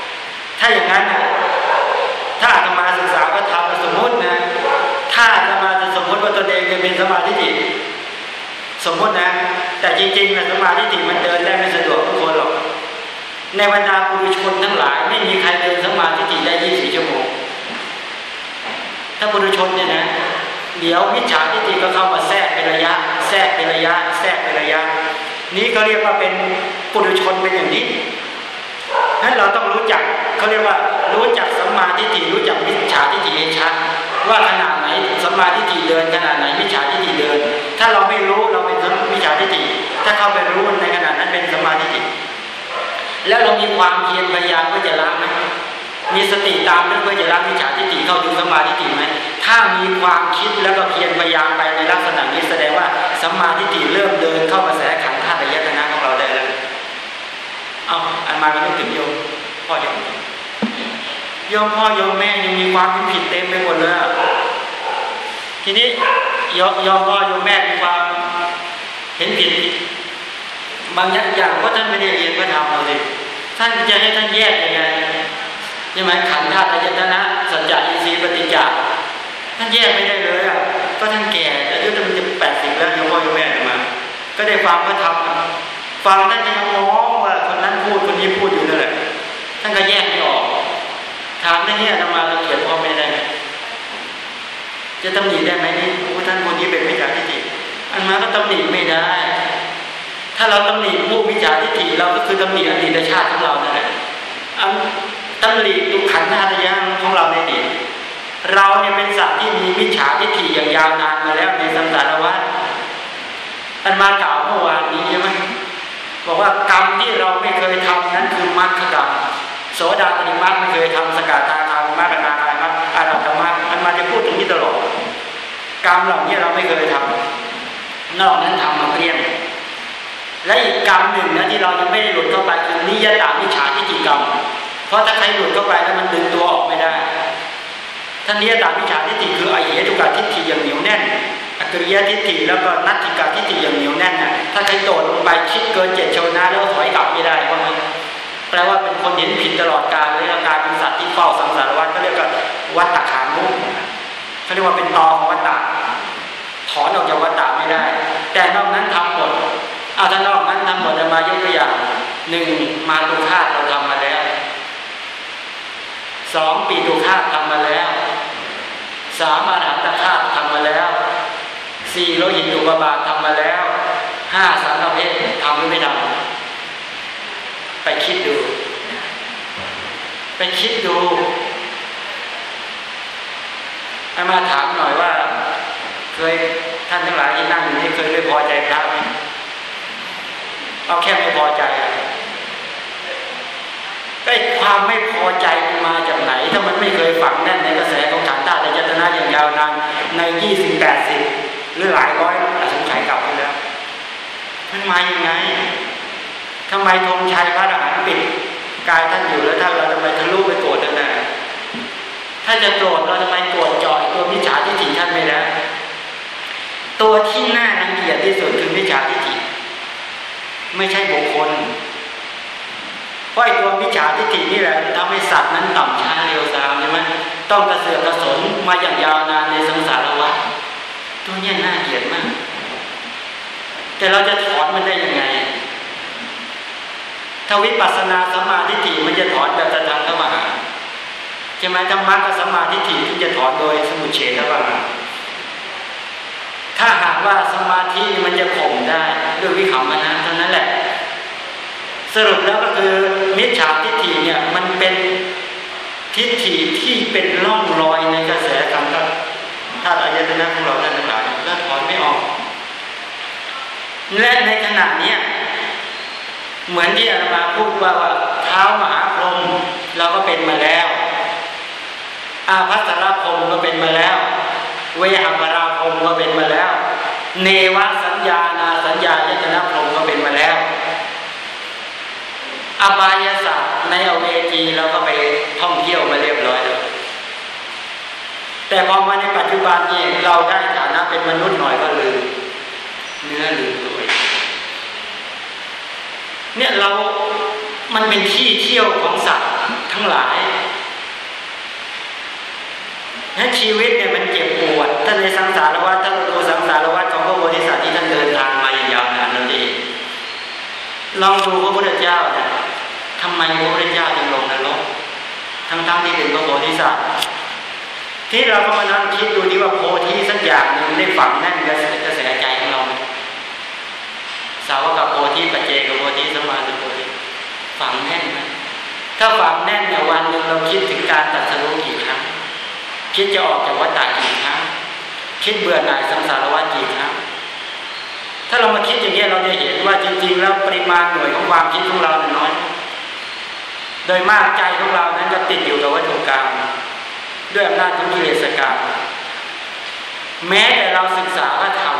ๆถ้าอย่างนั้นนะถ้าอาตมาศึกษาก็ทำสมมตินะ ถ้าอาตมาจะสมมติว่าตนเองจะเป็นสมาธิจิสมมตินะ แต่จริงๆนะสมาธิจิตมันเดินได้ไม่สะดวกทุกคนหรอก ในบรรดาปุถุชนทั้งหลาย ไม่มีใครเดินสมาธิจิตได้ยี่สิบชั่วโมง ถ้าปุถุชนเนี่ยนะ เดี๋ยวมิจฉาทิฏฐิก็เข้ามาแทรกเป็นระยะ แทรกเป็นระยะ แทรกเป็นระยะ นี้เขาเรียกว่าเป็นปุถุชนเป็นอย่างนี้นั้นเราต้องรู้จักเขาเรียกว่ารู้จักสัมมาทิฏฐิรู้จักมิจฉาทิฏฐิให้ชัดว่าขนาดไหนสัมมาทิฏฐิเดินขนาดไหนมิจฉาทิฏฐิเดิน ถ้าเราไม่รู้เราเป็นมิจฉาทิฏฐิ ถ้าเข้าไปรู้ในขณะนั้นเป็นสมาทิฏฐิแล้วเรามีความเพียรพยายามเพื่อจะละไหมมีสติตามเพื่อจะละมิจฉาทิฏฐิเข้าถึงสมาทิฏฐิไหมถ้ามีความคิดแล้วก็เพียรพยายามไปในลักษณะนี้แสดงว่าสมาทิฏฐิเริ่มเดินเข้ากระแสขันธ์ธาตุยตนะของเราได้แล้วเอาอันมาก็นึกถึงโยมพ่อโยมโยมพ่อโยมแม่ยังมีความผิดเต็มไปหมดเลยทีนี้ยอมยมพ่อโยมแม่มีความเห็นผิด บางอย่างเพราะท่านไม่ได้เรียนพระธรรมเราเลยท่านจะให้ท่านแยกยังไงใช่ไหมขันธ์ธาตุยตนะสัจจะอินทรีย์ปฏิจจาท่านแยกไม่ได้เลยอะก็ท่านแก่อายุมันจะแปดสิบแล้วโยมพ่อโยมแม่มา ก็ได้ฟังพระธรรมฟังท่านยังมองว่าคนนั้นพูดคนนี้พูดอยู่นั่นแหละท่านก็แยกไม่ออก ถามท่านนี้ทำมาเราเขียนพ่อแม่ได้ จะตำหนิได้ไหมนี่ท่านคนนี้เป็นมิจฉาทิฏฐิอันมาก็ตำหนิไม่ได้าเราตำหนิผู้มิจฉาทิฏฐิเราก็คือตำหนิอดีตชาติของเรานั่นแหละอันตำหนิทุขันธ์นาฏยังของเราในอดีตเราเนี่ยเป็นสัตว์ที่มีมิจฉาทิฏฐิอย่างยาวนานมาแล้วในสังสารวัฏอันมากล่าวเมื่อวานนี้ใช่ไหมบอกว่ากรรมที่เราไม่เคยทำนั้นคือมรรคกรรมโสดาปฏิมรรคไม่เคยทำสกทาคามรรคนาคามรรคอารัตมรรคมันมาจะพูดถึงนี้ตลอดกรรมเหล่านี้เราไม่เคยทำนอกนั้นทำมาเพียง และอีกกรรมหนึ่งนะที่เรายังไม่ได้หลุดเข้าไปคือนิยตามิฉาทิฏฐิกรรม เพราะถ้าใครหลุดเข้าไปแล้วมันดึงตัวออกไม่ได้ท่านนิยตามิฉาทิฏฐิคืออเหตุกาทิฏฐิอย่างเหนียวแน่นอกริยทิฏฐิแล้วก็นัตถิกาทิฏฐิอย่างเหนียวแน่นนะถ้าใครโดดลงไปคิดเกินเจ็ดชวนะแล้วถอยกลับไม่ได้เพราะมันแปลว่าเป็นคนเห็นผิดตลอดกาลเลยกลายเป็นสัตว์ที่เฝ้าสังสารวัฏก็เรียกว่าวัฏฏขานุเขาเรียกว่าเป็นตอของวัฏฏะถอนออกจากวัฏฏะไม่ได้ แต่นอกนั้นทำหมด เอาถ้านอกนั้นทำหมดจะมายกตัวอย่างหนึ่งมาตุคาตเราทำมาแล้วสองปีตุคาตทำมาแล้วสามอรหันตคาตทำมาแล้วสี่โลหิตอุปบาททำมาแล้วห้าสังฆเพศทำหรือไม่ทำไปคิดดู ไปคิดดูให้มาถามหน่อยว่า เคยท่านทั้งหลายที่นั่งอยู่นี้เคยไม่พอใจพระ เอาแค่ไม่พอใจไอ้ความไม่พอใจมาจากไหน ถ้ามันไม่เคยฝังแน่นในกระแสของขันธาตุยตนะอย่างยาวนานในยี่สิบแปดสิบหรือหลายร้อยอสงไขมายังไงทำไมธงชัยพระอรหันต์ปิดกายท่านอยู่แล้วท่านเราทำไมทะลุไปโกรธท่านได้ถ้าจะโกรธเราทำไมโกรธจอตัวมิจฉาทิฏฐิท่านไม่ได้ตัวที่น่ารังเกียจที่สุดคือมิจฉาทิฏฐิ ไม่ใช่บุคคลเพราะตัวมิจฉาทิฏฐินี่แหละทำให้สัตว์นั้นต่ำช้าเร็วซามใช่ไหมต้องกระเสือกกระสนมาอย่างยาวนานในสังสารวัฏตัวเนี้ยน่าเกลียดมาก แต่เราจะถอนมันได้ยังไงถ้าวิปัสสนาสมาธิฏฐิมันจะถอนแบบตะทางเข้ามาใช่ไหมธรรมะกับสมาธิฏฐิที่จะถอนโดยสมุเฉทบ้าง ถ้าหากว่าสมาธิมันจะข่มได้ด้วยวิขำมนะเท่านั้นแหละ สรุปแล้วก็คือมิจฉาทิฏฐิเนี่ยมันเป็นทิฏฐิที่เป็นร่องรอยในกระแสธรรมถ้าอายตนะของเราท่านทั้งหลายแล้วถอนไม่ออก และในขณะนี้เหมือนที่อาตมาพูดว่าว่าเท้ามหาพรหมเราก็เป็นมาแล้ว อาภัสรพรหมก็เป็นมาแล้ว เวหาพรหมก็เป็นมาแล้ว เนวสัญญานาสัญญายตนะพรมก็เป็นมาแล้ว อบายสัตว์ในเอเวจีเราก็ไปท่องเที่ยวมาเรียบร้อยแล้วแต่พอมาในปัจจุบันนี้เราได้ฐานะเป็นมนุษย์หน่อยก็ลืมเนื้อลืมตัวเนี่ยเรา มันเป็นที่เที่ยวของสัตว์ทั้งหลายนั้นชีวิตเนี่ยมันเจ็บปวด ถ้าในสังสารวัฏถ้าเราดูสังสารวัฏ ธิสัตว์ที่ท่านเดินทางมาอย่างยาวนานเราจะเห็นลองดูพระพุทธเจ้าเนี่ยทำไมพระพุทธเจ้าจึงลงนรกทั้งๆทที่เป็นพระโพธิสัตว์ที่เราก็มานั่งคิดดูดีว่าโพธิสักอย่างหนึ่งได้ฝังแน่นกระแสใจของเราสาวกับโพธิปัจเจกโพธิสมาธิโพธิฝังแน่นไหมถ้าฝังแน่นเนี่ยวันหนึ่งเราคิดถึงการตัดสรุปกี่ครั้งคิดจะออกจากวัฏฏะกี่ครั้งคิดเบื่อหน่ายสังสารวัฏกี่ครั้ง ถ้าเรามาคิดอย่างนี้เราจะเห็นว่าจริง ๆ แล้วปริมาณหน่วยของความคิดของเราน้อย โดยมากใจของเรานั้นก็ติดอยู่กับวัตถุกรรมด้วยอำนาจของกิเลสกรรมแม้แต่เราศึกษาพระธรรม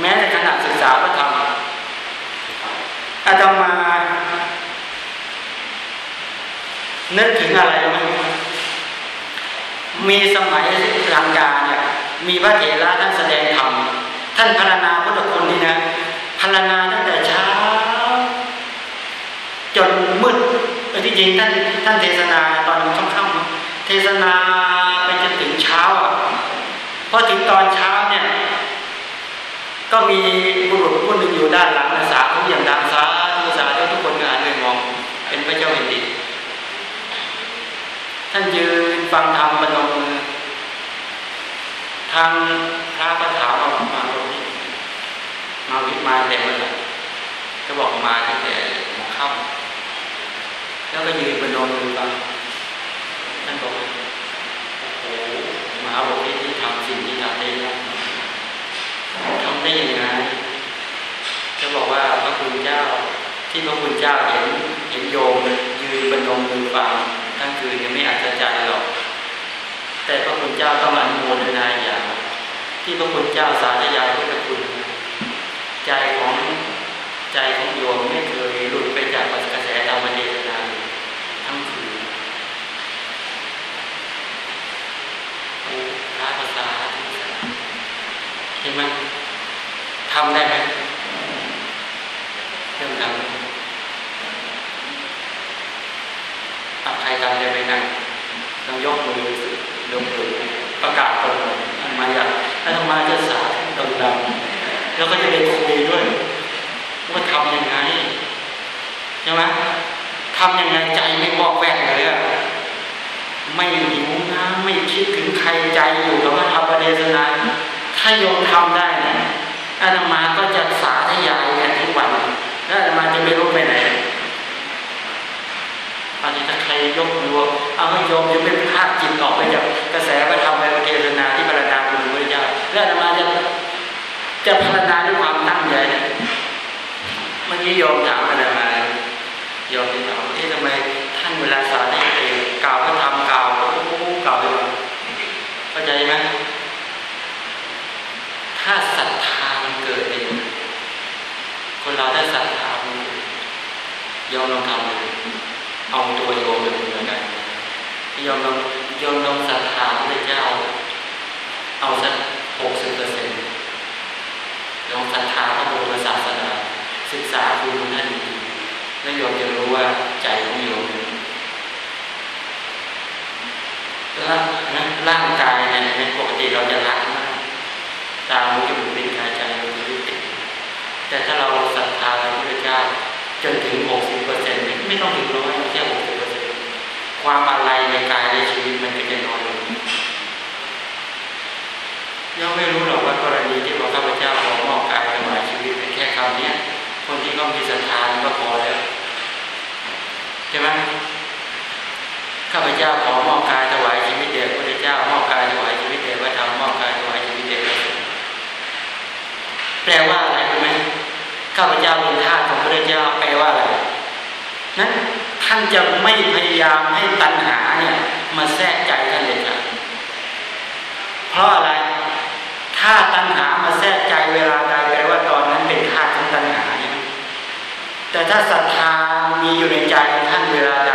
แม้ในขณะศึกษาพระธรรมอาตมานึกถึงอะไรไหมมีสมัยหลังกาเนี่ยมีพระเถระท่านแสดง ท่านพรรณนาพุทธคุณนี่นะพรรณนาตั้งแต่เช้า จนมืดที่จริงท่านท่านเทศนาตอนค่ำๆเทศนาไปจนถึงเช้าอะพอถึงตอนเช้าเนี่ย ก็มีบุรุษผู้หนึ่งอยู่ด้านหลังสาธุอย่างดังสาธุสาธุทุกคนงานเลยมอง เป็นพระเจ้าแผ่นดินท่านยืนฟังธรรมบรรนมือทางพระประถาม มาวิมาแต่เมื่อไหร่ก็บอกมาตั้งแต่หัวค่ำแล้วก็ยืนบรรนมือฟังท่านบอกโอ้โหมาบพิตรที่ทำสิ่งที่ทำได้ยากทำได้ยังไงจะบอกว่าพระคุณเจ้า ที่พระคุณเจ้าเห็นเห็นโยมยืนบนนมมือฟังทั้งคืนยังไม่อาจจะใจหรอก แต่พระคุณเจ้าต้องอนุโมทนาอย่างที่พระคุณเจ้าสาธยายพุทธคุณ ใจของใจของโยมไม่เคยหลุดไปจากกระแสธรรมเดชนาทั้งคืนโอ้พระภาษาเห็นไหมทำได้ไหมเริ่มทำถ้าใครทำได้ไม่นั่งต้องยกมือยกมือประกาศตนอันมาอยากถ้าทำมาจะสาดำ แล้วก็จะไปคุยด้วยว่าทำยังไงใช่ไหมทำยังไงใจไม่บอกแวกเลยอะไม่หิวน้ำไม่คิดถึงใครใจอยู่กับว่าทำประเดชนาถ้าโยมทำได้นะอาตมาก็จะสาธยายกันทุกวันแล้วอาตมาจะไม่รู้ไปไหนอันนี้ถ้าใครยกมือเอาให้โยมจะไม่ โยมถามอาตมาโยมถามที่ทำไมท่านเวลาสอนให้ไปกล่าวก็ทำกล่าวก็ปุ๊บกล่าวเลยเข้าใจไหมถ้าศรัทธามันเกิดเองคนเราถ้าศรัทธามันยอมลองทำเลยเอาตัวโยมเป็นเหมือนกันยอมลองยอมลองศรัทธาพระเจ้า เอาศรัท โยมจะรู้ว่าใจของโยมร่างร่างกายเนี่ยปกติเราจะรักมากตาหูจมูกลิ้นกายใจเราจะรู้ติดแต่ถ้าเราศรัทธาพระพุทธเจ้าจนถึงหกสิบเปอร์เซ็นต์ไม่ต้องถึงร้อยแค่หกสิบเปอร์เซ็นต์ความอะไรในกายในชีวิตมันก็จะน้อยลงยังไม่รู้หรอกว่ากรณีที่ว่าข้าพเจ้าขอมอบกายถวายชีวิตเป็นแค่คำนี้คนที่เขามีศรัทธาก็พอแล้ว ใช่ไหมข้าพเจ้าขอมอบกายถวายชีวิตเดชพระเจ้ามอบกายถวายชีวิตเดชพระธรรมมอบกายถวายชีวิตเดชพระสงฆ์แปลว่าอะไรรู้ไหมข้าพเจ้าเป็นทาสของพระเจ้าแปลว่าอะไรนั้นท่านจะไม่พยายามให้ตัณหาเนี่ยมาแทรกใจท่านเลยครับเพราะอะไร ถ้าตัณหามาแทรกใจเวลาใดแปลว่าตอนนั้นเป็นทาสของตัณหาใช่ไหมแต่ถ้าศรัทธา มีอยู่ในใจของท่านเวลาใด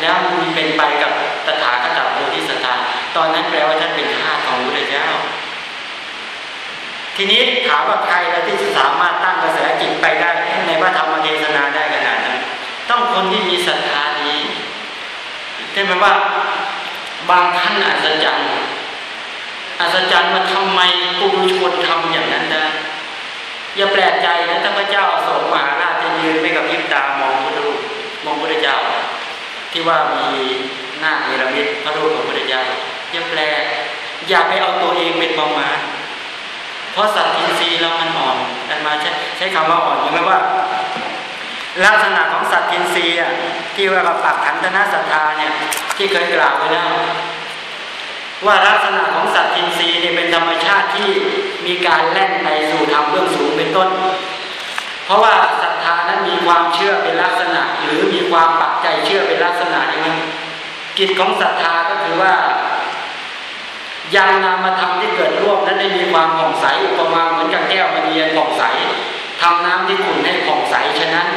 แล้วมีเป็นไปกับตถาคตโพธิสัตว์ตอนนั้นแปลว่าท่านเป็นทาสของพระเจ้า ทีนี้ถามว่าใครแล้วที่สามารถตั้งกระแสจิตไปได้ในพระธรรมเทศนาได้ขนาดนั้น ต้องคนที่มีศรัทธาดีใช่ไหมว่าบางท่านอัศจรรย์อัศจรรย์ว่าทำไมปุถุชนทำอย่างนั้นได้อย่าแปลกใจนะถ้าพระเจ้าสมมหาราชจะยืนไม่กับยิบตามองพระ มองพระเจ้า ที่ว่ามีหน้าเนรมิตพระรูปของพระเจ้าอย่าแปลอย่าไปเอาตัวเองเป็นประมาณเพราะสัตว์ทินรีเรามันอ่อนแต่มาใช้ใช้คำว่าอ่อนหมายว่า ลักษณะของสัตว์ทินรีอะที่ว่ากับปักขันธนาศรัทธาเนี่ยที่เคยกล่าวไว้แล้วว่าลักษณะของสัตว์ทินรีเนี่ยเป็นธรรมชาติที่มีการแล่นไปสู่ธรรมเบื้องสูงเป็นต้น ราะว่าศรัทธานั้นมีความเชื่อเป็นลักษณะ หรือมีความปักใจเชื่อเป็นลักษณะอย่างนั้นกิจของศรัทธาก็คือว่า ยังนามธรรมที่เกิดร่วมนั้นได้มีความผ่องใสอุปมาเหมือนกับแก้วมณีผ่องใสทำน้ำที่ขุ่นให้ผ่องใสฉะนั้น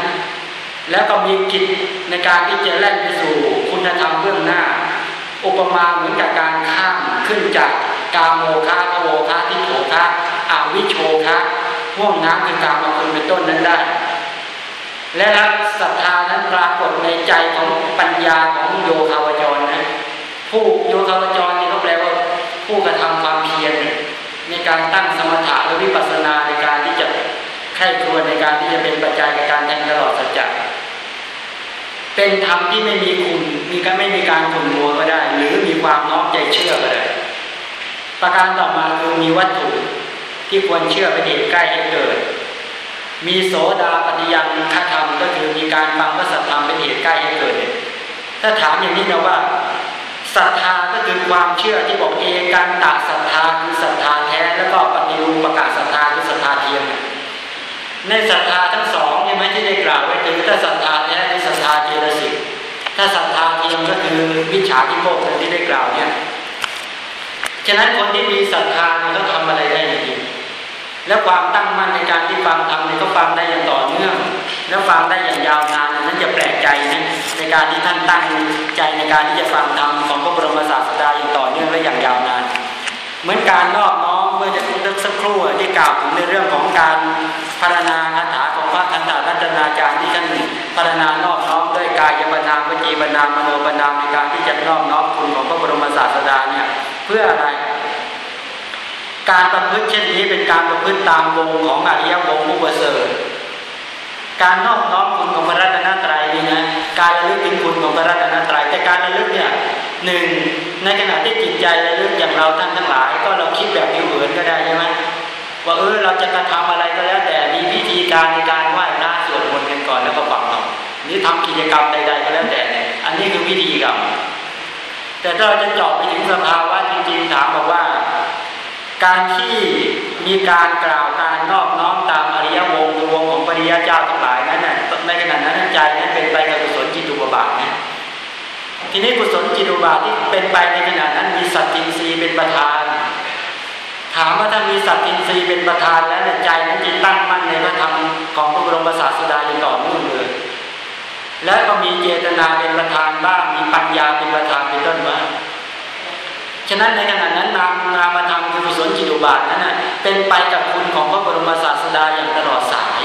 แล้วก็มีกิจในการที่จะแล่นไปสู่คุณธรรมเบื้องหน้า อุปมาเหมือนกับการข้ามขึ้นจากกาโมคาโวคาทิโถคาอาวิโชคา ห่วงน้ำคือการมาคุณเป็นต้นนั้นได้ และรักศรัทธานั้นปรากฏในใจของปัญญาของโยคาวจรนะผู้โยคาวจรนี่เขาแปลว่าผู้กระทำความเพียรในการตั้งสมถะหรือวิปัสสนาในการที่จะไข้ครวญในการที่จะเป็นปัจจัยในการแทงตลอดสัจจะเป็นธรรมที่ไม่มีคุณมีก็ไม่มีการขุนมัวก็ได้ หรือมีความน้อมใจเชื่อก็ได้ ประการต่อมาคือมีวัตถุ ที่ควรเชื่อเป็นเหตุใกล้ให้เกิด มีโสดาปฏิยังคธรรมก็คือมีการฟังพระสัทธรรมเป็นเหตุใกล้ให้เกิดถ้าถามอย่างนี้นะว่าศรัทธาก็คือความเชื่อที่บอกเอการตะศรัทธาคือศรัทธาแท้แล้วก็ปฏิรูปประกาศศรัทธาคือศรัทธาเทียมในศรัทธาทั้งสองใช่ไหมที่ได้กล่าวไว้ถึงถ้าศรัทธาแท้คือศรัทธาเจตสิกถ้าศรัทธาเทียมก็คือวิชาที่โมกที่ได้กล่าวเนี่ย ฉะนั้นคนที่มีศรัทธาเนี่ยเขาทำอะไรได้จริงแล้วความตั้งมั่นในการที่ฟังทำเนี่ยก็ฟังได้อย่างต่อเนื่อง แล้วฟังได้อย่างยาวนานนั้นจะแปลกใจนะในการที่ท่านตั้งใจในการที่จะฟังธรรมของพระบรมศาสดาอย่างต่อเนื่องและอย่างยาวนาน เหมือนการนอบน้อมเมื่อจะเลิกสักครู่ที่กล่าวถึงในเรื่องของการพารณาคาถาของพระคันธารัตนาจารย์ที่ท่านพารณานอบน้อมด้วยกายบนามวจีบนามมโนบนามในการที่จะนอบน้อมคุณของพระบรมศาสดาเนี่ย เพื่ออะไร การประพฤติเช่นนี้เป็นการประพฤติตามวงของอริยวงผู้ประเสริฐการนอบน้อมคุณของพระรัตนตรัยนี่นะการระลึกถึงคุณของพระรัตนตรัยแต่การระลึกเนี่ยหนึ่งในขณะที่จิตใจระลึกอย่างเราท่านทั้งหลาย ก็เราคิดแบบผิวเผินก็ได้ใช่ไหมว่าเออเราจะกระทำอะไรก็แล้ว แต่มีพิธีการในการไหว้พระสวดมนต์กันก่อนแล้วก็ฟังธรรมนี่ทำกิจกรรมใด ๆ ก็แล้วแต่เนี่ยอันนี้คือพิธีกรรม แต่ถ้าเราจะเจาะไปถึงสภาวะจริงๆถามบอกว่า การที่มีการกล่าวการนอบน้อมตามอริยวงศ์วงของปริยเจ้าทั้งหลายนั้นน่ะในขณะนั้นใจนั้นเป็นไปกับกุศลจิตุบาทนะทีนี้กุศลจิตุบาทที่เป็นไปในขณะนั้นมีสัตตินรีเป็นประธาน ถามว่าถ้ามีสัตตินรีเป็นประธานแล้วใจนั้นจิตตั้งมั่นในพระธรรมของพระบรมศาสดาอย่างต่อเนื่องเลย แล้วก็มีเจตนาเป็นประธานบ้างมีปัญญาเป็นประธานเป็นต้นบ้างฉะนั้นในขณะนั้นนามนามธรรมคือกุศลจิตุบาทนั้นเป็นไปกับคุณของพระบรมศาสดาอย่างตลอดสาย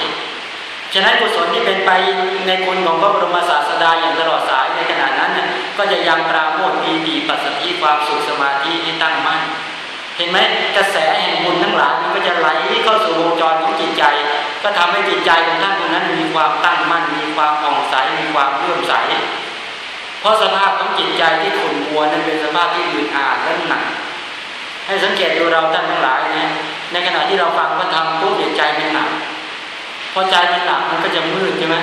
ฉะนั้นกุศลที่เป็นไปในคุณของพระบรมศาสดาอย่างตลอดสายในขณะนั้นก็จะยังปราโมทปีติปัสสติความสุขสมาธิให้ตั้งมั่น เห็นไหมกระแสแห่งบุญทั้งหลายมันก็จะไหลเข้าสู่วงจรของจิตใจ ก็ทำให้จิตใจของท่านคนนั้นมีความตั้งมั่น มีความผ่องใส มีความเลื่อมใส เพราะสภาพของจิตใจที่ขุ่นมัวนั้นเป็นสภาพที่อึดอัดและหนัก ให้สังเกตดูเราท่านทั้งหลายนะ ในขณะที่เราฟังพระธรรมปุ๊บเดี๋ยวใจมันหนัก พอใจมันหนักมันก็จะมืดใช่ไหม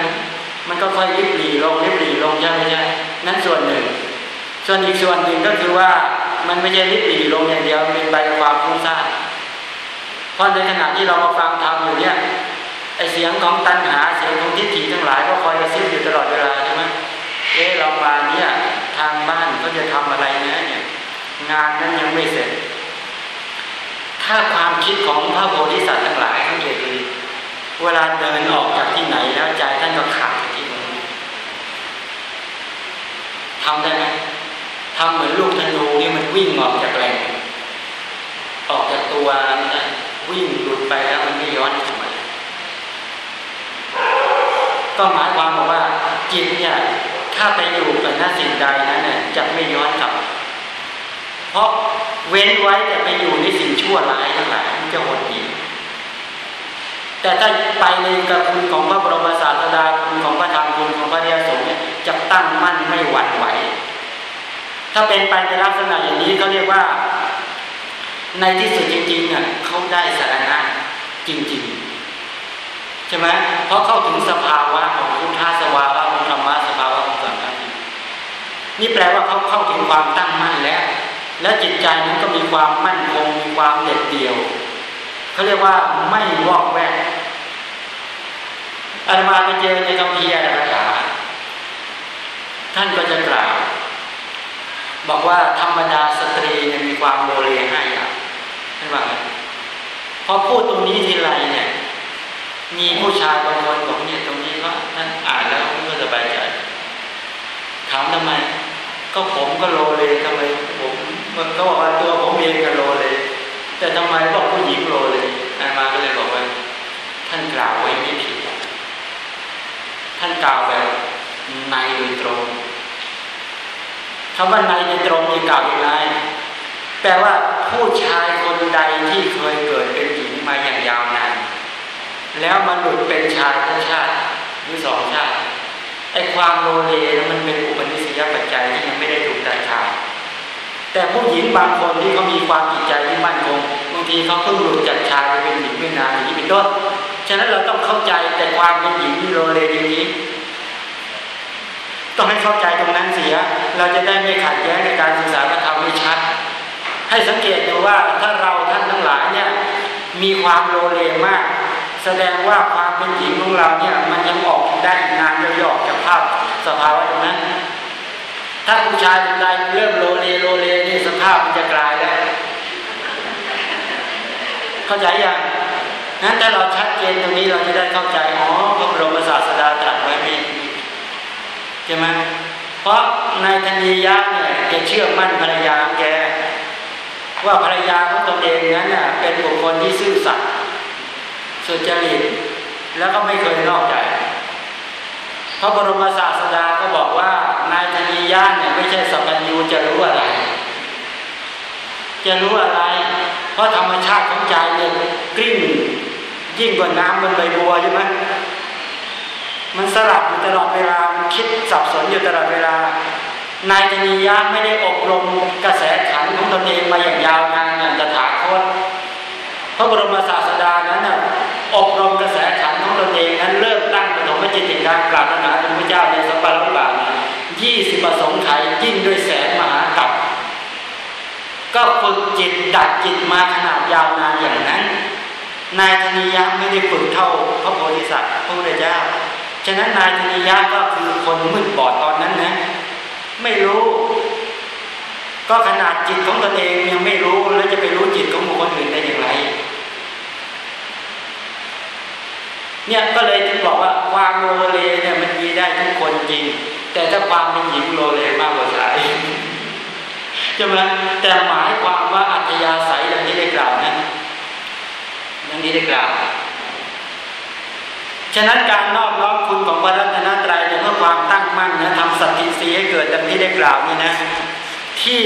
มันก็ค่อยริบหลีลงริบหลีลงใช่ไหมใช่นั่นส่วนหนึ่ง ส่วนอีกส่วนหนึ่งก็คือว่ามันไม่ใช่ริบหลีลงอย่างเดียวเป็นไปความฟุ้งซ่านเพราะในขณะที่เรามาฟังธรรมอยู่เนี่ย ไอเสียงของตัณหาเสียงของทิฏฐิทั้งหลายก็คอยกระซิบอยู่ตลอดเวลาใช่ไหมเอ๊ะเรามาเนี่ยทางบ้านเขาจะทำอะไรนะเนี่ย งานนั้นยังไม่เสร็จ ถ้าความคิดของพระโพธิสัตว์ทั้งหลายทั้งเกตดูเวลาเดินออกจากที่ไหนแล้วใจท่านก็ขาดที่ตรงนี้ทำได้ไหมทำเหมือนลูกธนูนี่มันวิ่งออกจากแหล่งออกจากตัวนะวิ่งหลุดไปแล้วมันไม่ย้อนกลับมา ก็หมายความว่าจิตเนี่ยถ้าไปอยู่กับหน้าสิ่งใดนั้นเนี่ยจะไม่ย้อนกลับ เพราะเว้นไว้แต่ไปอยู่ในสิ่งชั่วร้ายทั้งหลายมันจะหดหิวแต่ถ้าไปในกระคุณของพระบรมศาสดาคุณของพระธรรมคุณของพระเดียสงฆ์เนี่ยจะตั้งมั่นไม่หวั่นไหว ถ้าเป็นไปในลักษณะอย่างนี้เขาเรียกว่า ในที่สุดจริงๆเนี่ยเขาได้สาระจริง ๆ ใช่ไหมเพราะเข้าถึงสภาวะของพุทธสวาวะของธรรมะสภาวะของสังขารนี่แปลว่าเขาเข้าถึงความตั้งมั่นแล้ว และจิตใจนั้นก็มีความมั่นคงมีความเด็ดเดี่ยวเขาเรียกว่าไม่วอกแวกอาตมาไปเจอในคำพีอาจารย์ท่านก็จะกล่าว บอกว่าธรรมดาสตรีเนี่ยมีความโมเลให้อย่างท่านว่าพอพูดตรงนี้ทีไรเนี่ย มีผู้ชายบางคนบอกเนี่ยตรงนี้ก็นั่นอ่านแล้วก็สบายใจถามทำไม ก็ผมก็โลเลทำไมผมมันก็บอกว่าตัวผมเองก็โลเลแต่ทำไมบอกผู้หญิงโลเลยอามาก็เลยบอกว่า ท่านกล่าวไว้ไม่ผิดท่านกล่าวแบบในโดยตรงคำว่าในโดยตรงมีกล่าวยังไงแปลว่าผู้ชายคนใดที่เคยเกิดเป็นหญิงมาอย่างยาวนาน แล้วมาหลุดเป็นชายทั้งชาติหรือสองชาติไอ้ความโลเลมันเป็นอุปนิสัยปัจจัยที่ยังไม่ได้ถูกตัดขาดแต่ผู้หญิงบางคนที่เขามีความจิตใจที่มั่นคงบางทีเขาเพิ่งหลุดจากชายไปเป็นหญิงไม่นานอย่างนี้เป็นต้นฉะนั้นเราต้องเข้าใจแต่ความเป็นหญิงที่โลเลอย่างนี้ ต้องให้เข้าใจตรงนั้นเสีย เราจะได้ไม่ขัดแย้งในการศึกษาพระธรรมให้ชัด ให้สังเกตดูว่าถ้าเราท่านทั้งหลายเนี่ยมีความโลเลมาก แสดงว่าความเป็นหญิงของเราเนี่ยมันยังออกได้นานย่อๆจากภาพสภาวะตรงนั้น ถ้าผู้ชายเป็นใดเริ่มโลเลโลเลนี่สภาพมันจะกลายแล้วเข้าใจยังนั้นถ้าเราชัดเจนตรงนี้เราจะได้เข้าใจอ๋อพระบรมศาสดาตรัสไว้ไม่ใช่ไหมเพราะนายธนียะเนี่ยแกเชื่อมั่นภรรยาแกว่าภรรยาของตนเองนั้นน่ะเป็นบุคคลที่ซื่อสัตย์ สุจริตแล้วก็ไม่เคยนอกใจพระบรมศาสดาก็บอกว่านายธนียะเนี่ยไม่ใช่สัพพัญญูจะรู้อะไร จะรู้อะไร เพราะธรรมชาติของใจเนี่ยกลิ้งยิ่งกว่าน้ำบนใบบัวใช่ไหมมันสลับอยู่ตลอดเวลามันคิดสับสนอยู่ตลอดเวลา นายธนียะไม่ได้อบรมกระแสขันของตนเองมาอย่างยาวนานอย่างตถาคตพระบรมศาสดา อบรมกระแสขันของตนเองนั้นเริ่มตั้งปฐมจิตในการปรารถนาเป็นพระเจ้าในสัมปารบายี่สิบประสงค์ไขยิ่งด้วยแสนมหากับก็ฝึกจิตดัดจิตมาขนาดยาวนานอย่างนั้น นายธนิยะไม่ได้ฝึกเท่าพระโพธิสัตว์พระพุทธเจ้าฉะนั้นนายธนิยะก็คือคนมืดบอดตอนนั้นนะ ไม่รู้ ก็ขนาดจิตของตนเองยังไม่รู้แล้วจะไปรู้จิตของบุคคลอื่นได้อย่างไร เนี่ยก็เลยจึงบอกว่าความโลเลเนี่ยมันมีได้ทุกคนจริง แต่ถ้าความเป็นหญิงโลเลมากกว่าชายใช่ไหมแต่หมายความว่าอัธยาศัยอย่างนี้ได้กล่าวนะอย่างนี้ได้กล่าวฉะนั้นการนอบน้อมคุณของพระรัตนตรัยเนี่ยเพื่อความตั้งมั่นนะทำสัตติสีให้เกิดดังที่ได้กล่าวนี่นะ ที่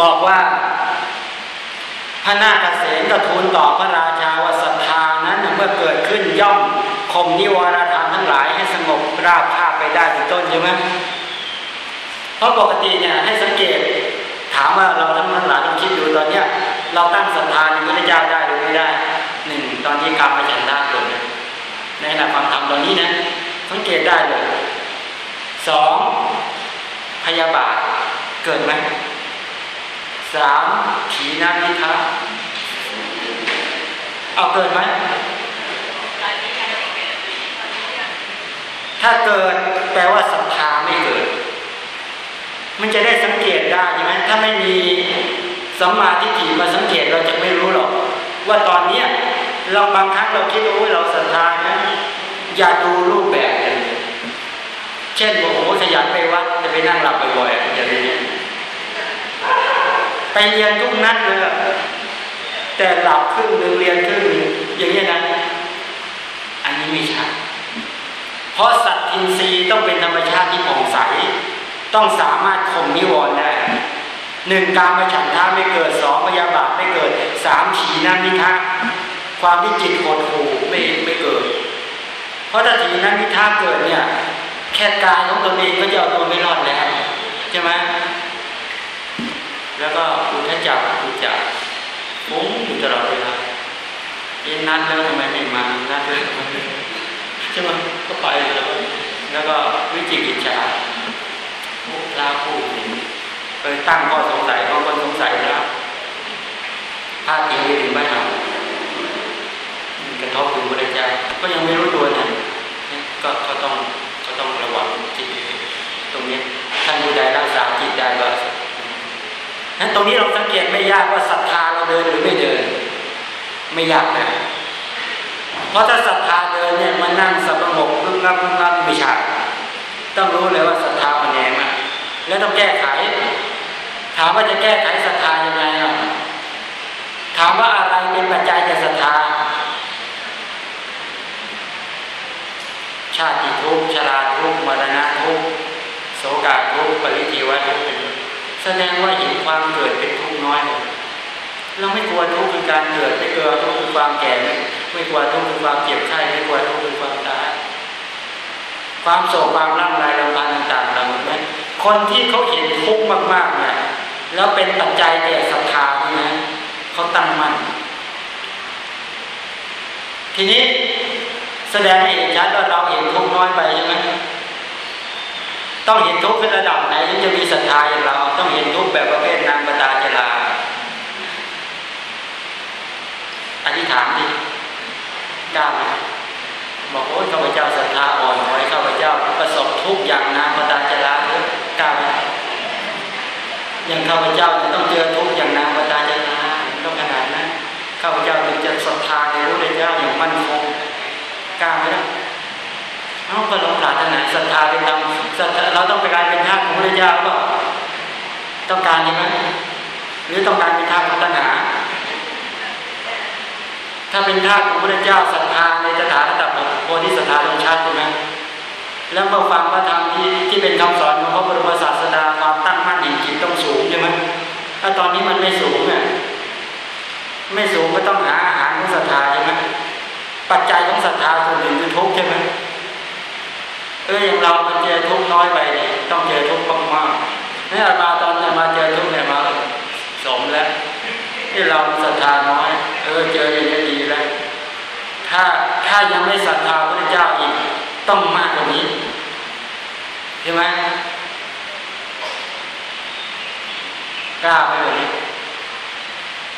บอกว่าพระนาคเษนก็ทูลตอบพระราชาว่าศรัทธา เมื่อเกิดขึ้นย่อมข่มนิวรธรรมทั้งหลายให้สงบราบคาบไปได้เป็นต้นใช่ไหมเพราะปกติเนี่ยให้สังเกต ถามว่าเราทั้งหลายลองคิดดูตอนเนี้ยเราตั้งศรัทธาในพระเจ้าได้หรือไม่ได้หนึ่งตอนที่กรรมมาฉันได้เกิดในขณะความทำตอนนี้นะสังเกตได้เลยสองพยาบาทเกิดไหมสามขีนามิทะเอาเกิดไหม ถ้าเกิดแปลว่าศรัทธาไม่เกิด มันจะได้สังเกตได้ใช่ไหมถ้าไม่มีสัมมาทิฏฐิมาสังเกตเราจะไม่รู้หรอก ว่าตอนเนี้ยเราบางครั้งเราคิดว่าโอ้ยเราศรัทธานะอย่าดูรูปแบบกันเช่นบอกโอ้ขยันไปวัดจะไปนั่งหลับบ่อยๆอย่างนี้ไปเรียนทุกนัดเลยแต่หลับครึ่งหนึ่งเรียนครึ่งหนึ่งอย่างนี้นะ อันนี้ไม่ใช่ เพราะสัตว์อินทรีย์ต้องเป็นธรรมชาติที่ผ่องใส ต้องสามารถข่มนิวรณ์ได้หนึ่งการมาฉันท่าไม่เกิดสองพยาบาทไม่เกิดสามขีนันนิทาความที่จิตโหดหูไม่ไม่เกิด เพราะถ้าถีนันนิทาเกิดเนี่ยแค่กายของตนเองก็จะเอาตัวไม่รอดแล้วใช่ไหมแล้วก็อุทจักอุจักฟุ้งอยู่ตลอดเวลาเรียนนัดแล้วทำไมไม่มานัดแล้ว ช่ไหมก็ไปแล้วแล้วก็วิจิกิจฉาลาผู้เคยตั้งข้อสงสัยบางคนสงสัยแล้วถ้าเทียงหรือไม่เอากระทบถึงพระเจ้าก็ยังไม่รู้ตัวนะก็ก็ต้องก็ต้องระวังจิตตรงนี้ท่านผู้ใดรักษาจิตได้ก็นั้นตรงนี้เราสังเกตไม่ยากว่าศรัทธาเราเดินหรือไม่เดิน ไม่ยากนะ เพราะถ้าศรัทธาเดินเนี่ยมันนั่งสับประงกพึ่งงับพึ่งงับไม่ใช่ต้องรู้เลยว่าศรัทธามันแน่มากแล้วต้องแก้ไข ถามว่าจะแก้ไขศรัทธายังไงอะถามว่าอะไรเป็นปัจจัยจะศรัทธา ชาติทุกชราทุกมรณะทุกโสกาทุกปริจิวะทุกเป็นแสดงว่าเห็นความเกิดเป็นทุกน้อยเลย เราไม่กลัวทุกข์คือการเกิดไม่กลัวทุกข์คือความแก่ไม่ไม่กลัวทุกข์คือความเจ็บไข้ไม่กลัวทุกข์คือความตาย ความโศกความร่ำไรรำพันต่างๆเราไหมคนที่เขาเห็นทุกข์มากๆเนี่ยแล้วเป็นปัจจัยแก่ศรัทธานี่นะเขาตั้งมั่นทีนี้แสดงให้เห็นชัดว่าเราเห็นทุกข์น้อยไปใช่ไหมต้องเห็นทุกข์เป็นระดับไหนถึงจะมีศรัทธาอย่างเรา ต้องเห็นทุกข์แบบประเภทนางปตาจลา อธิษฐานดิกล้าไหมบอกโอ้ยข้าพเจ้าศรัทธาอ่อนไว้ข้าพเจ้าประสบทุกอย่างนางปตาจลากล้าไหมอย่างข้าพเจ้าจะต้องเจอทุกอย่างนางปตาจลาต้องขนาดนั้นข้าพเจ้าถึงจะศรัทธาในพระเจ้าอย่างมั่นคงกล้าไหมล่ะเอาก็ลงปรารถนาศรัทธาไปทำศรัทธาเราต้องไปกลายเป็นทาสของพระเจ้าก็ต้องการใช่ไหมหรือต้องการเป็นทาสของตัณหา ถ้าเป็นทาสของพระเจ้าศรัทธาในสถานตับโพธิศรัทธาตรงชัดใช่ไหมแล้วเมื่อฟังพระธรรมที่ที่เป็นคำสอนของพระบรมศาสดาความตั้งมั่นแห่งจิตต้องสูงใช่ไหมถ้าตอนนี้มันไม่สูงเนี่ยไม่สูงก็ต้องหาอาหารของศรัทธาใช่ไหมปัจจัยของศรัทธาส่วนหนึ่งคือทุกข์ใช่ไหมเอออย่างเรามันเจอทุกข์น้อยไปเนี่ยต้องเจอทุกข์มากๆนี่มาตอนจะมาเจอทุกข์เนี่ยมาสมแล้วที่เราศรัทธาน้อย เออเจออย่าง ถ้าถ้ายังไม่ศรัทธาพระเจ้าอีกต้องมากกว่านี้ใช่ไหมกล้าไหมแบบนี้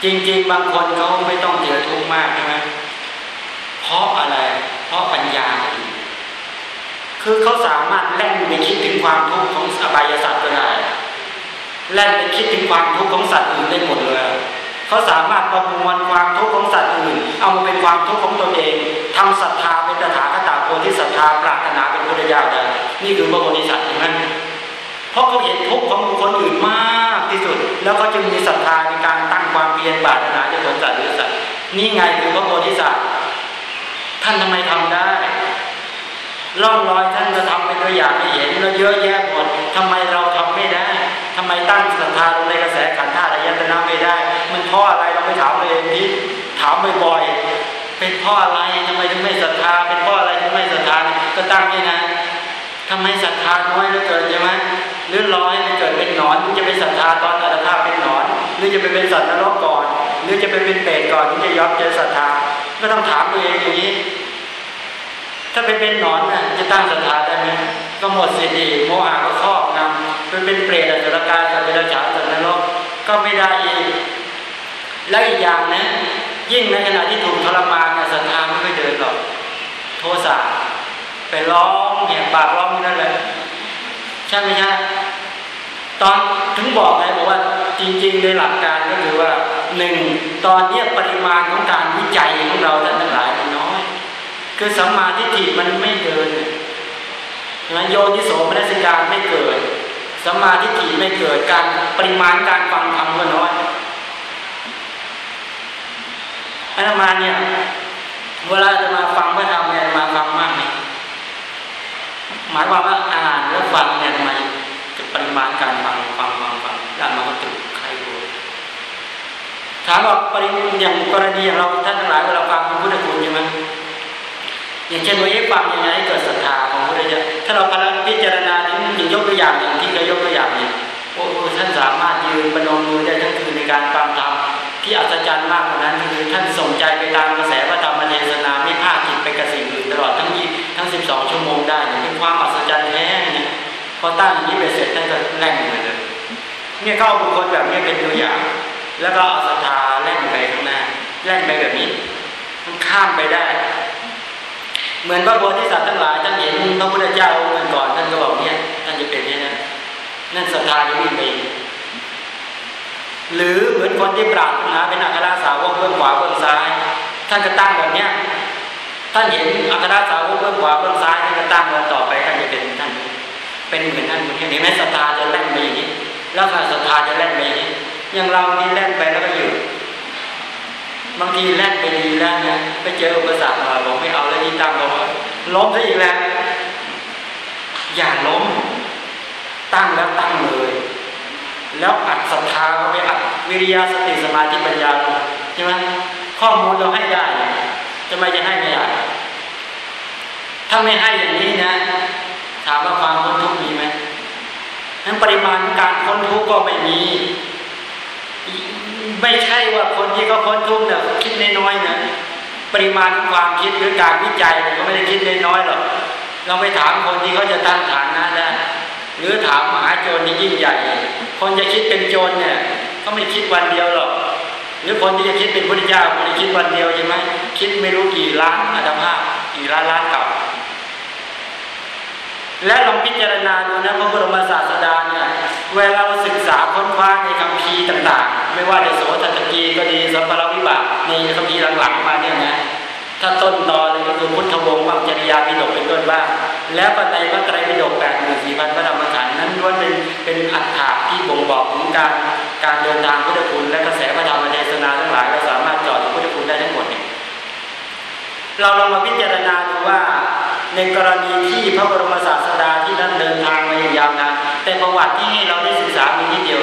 จริง ๆ บางคนเขาไม่ต้องเจอทุกข์มากใช่ไหมเพราะอะไร เพราะปัญญาดีคือเขาสามารถแล่นไปคิดถึงความทุกข์ของอบายสัตว์ก็ได้แล่นไปคิดถึงความทุกข์ของสัตว์อื่นได้หมดเลย เขาสามารถประมวลความทุกข์ของสัตว์อื่น เอามาเป็นความทุกข์ของตนเองทำศรัทธาเป็นตถาคตโพธิศรัทธาปรารถนาเป็นพุทธเจ้าได้นี่คือพระโพธิสัตว์ใช่ไหมเพราะเขาเห็นทุกข์ของบุคคลอื่นมากที่สุด แล้วก็จึงมีศรัทธาในการตั้งความเพียรปรารถนาจะผลสัตว์หรือสัตว์นี่ไงคือพระโพธิสัตว์ท่านทำไมทำได้ร่องรอยท่านก็ทำเป็นตัวอย่างให้เห็นแล้วเยอะแยะหมดทำไมเราทำ เพราะอะไรเราไปถามตัวเองทีถามบ่อยๆเป็นเพราะอะไรทำไมถึงไม่ศรัทธา เป็นเพราะอะไรถึงไม่ศรัทธาก็ตั้งนี่นะทำไมศรัทธาน้อยเหลือเกินใช่ไหมหรือรอให้มันเกิดเป็นหนอนหรือจะไปศรัทธาตอนอัตถาพเป็นหนอน หรือจะไปเป็นสัตว์นรกก่อน หรือจะไปเป็นเปรตก่อนที่จะยอมเจอศรัทธาก็ต้องถามตัวเองอย่างนี้ ถ้าไปเป็นหนอนน่ะจะตั้งศรัทธาได้ไหมก็หมดสิทธิ์โมหะก็ครอบงำไปเป็นเปรตอสุรกายสัตว์เดรัจฉานสัตว์นรกก็ไม่ได้อีก และอีกอย่างนะยิ่งในขณะที่ถูกทรมานเนี่ยศรัทธาไม่ค่อยเดินหรอกโทสะไปร้องแหกปากร้องนั่นแหละใช่ไหมฮะตอนถึงบอกไงบอกว่าจริง ๆ ในหลักการก็คือว่าหนึ่งตอนนี้ปริมาณของการวิจัยของเราท่านทั้งหลายมันน้อย คือสัมมาทิฏฐิมันไม่เดินนะโยนิโสมนัสการไม่เกิดสัมมาทิฏฐิไม่เกิดการปริมาณการฟังธรรมก็น้อย อาตมาเนี่ยเวลาจะมาฟังพระธรรมเนี่ยมาฟังมากไหมหมายความว่าอ่านแล้วฟังเนี่ยทำไมจะปริมาณการฟังฟังฟังฟังด้านมาก็ตึกใครรู้ถามว่าปริมอย่างกรณีอย่างเราท่านทั้งหลายเวลาฟังพุทธคุณใช่ไหมอย่างเช่นว่าเอ๊ะฟังยังไงให้เกิดศรัทธาของพระเจ้าถ้าเราพิจารณาถึงถึงยกตัวอย่างอย่างที่เคยยกตัวอย่างเนี่ยโอ้ท่านสามารถยืนประนมมือได้ทั้งคืนในการฟังธรรมที่อัศจรรย์มากนั้นคือท่านสน ใจไปตามกระแสพระธรรมเทศนาไม่พลาดจิตไปกับสิ่งอื่นตลอดทั้งยี่ทั้งสิบสองชั่วโมงได้เป็นความอัศจรรย์แท้เนี่ยพอตั้งอย่างนี้ไปเสร็จท่านก็แล่งเลยเนี่ยก็เอาบุคคลแบบนี้เป็นตัวอย่าง แล้วก็เอาศรัทธาแล่งไปข้างหน้าแล่งไปแบบนี้มันข้ามไปได้ เหมือนพระโพธิสัตว์ทั้งหลายท่านเห็นพระพุทธเจ้าองค์ก่อนท่านก็บอกเนี่ยท่านจะเป็นเนี่ยนะนั่นศรัทธาจะวิ่งไป หรือเหมือนคนที่ปรารถนาเป็นอัครสาวกเบื้องขวาเบื้องซ้าย ท่านก็ตั้งแบบเนี้ยท่านเห็นอัครสาวกเบื้องขวาเบื้องซ้ายท่านก็ตั้งแล้วต่อไปท่านจะเป็นท่านเป็นเหมือนท่านคนนี้เห็นไหมศรัทธาจะแล่นไปอย่างนี้ แล้วก็ศรัทธาจะแล่นไปอย่างนี้อย่างเรานี่แล่นไปแล้วก็อยู่บางทีแล่นไปดีแล้วนะไปเจออุปสรรคมาบอกไม่เอาแล้วที่ตั้งบอกว่าล้มซะอีกแล้วอย่าล้มตั้งแล้วตั้งเลย แล้วอัดศรัทธาเขาไปอัดวิริยะสติสมาธิปัญญาใช่ไหมข้อมูลเราให้ได้จะไม่จะให้ไม่ได้ถ้าไม่ให้อย่างนี้นะ ถามว่าความพ้นทุกข์มีไหมนั้นปริมาณการพ้นทุกข์ก็ไม่มี ไม่ใช่ว่าคนที่เขาพ้นทุกข์เนี่ยคิดน้อยๆนะปริมาณความคิดหรือการวิจัยก็ไม่ได้คิดน้อยๆหรอกเราไปถามคนที่เขาจะตั้งฐานนะได้ หรือถามมหาโจรที่ยิ่งใหญ่ คนจะคิดเป็นโจรเนี่ยเขาไม่คิดวันเดียวหรอก หรือคนที่จะคิดเป็นพระเจ้าคนจะคิดวันเดียวใช่ไหมคิดไม่รู้กี่ล้านอัตภาพกี่ล้านล้านกับและลองพิจารณาดูนะพระบรมศาสดาเนี่ยเวลาเราศึกษาค้นคว้าในคำพีต่างๆ ไม่ว่าจะโสตตะกีก็ดีสัมปรวิบากในคำพีหลังๆมาเนี่ยนะถ้าต้นตอเลยก็คือพุทธวงศ์วังจริยาปิฎกเป็นต้นบ้างแล้วปัจจัยพระไตรปิฎกแปดหมื่นสี่พันพระธรรม ล้วนเป็นเป็นอัฏฐะที่บ่งบอกถึงการการเดินทางพุทธคุณและกระแสพระธรรมเทศนาทั้งหลายเราสามารถจอดพุทธคุณได้ทั้งหมดเนี่ยเราลองมาพิจารณาดูว่าในกรณีที่พระบรมศาสดาที่นั้นเดินทางมาอย่างยาวนานแต่ประวัติที่ให้เราได้ศึกษามีนิดเดียว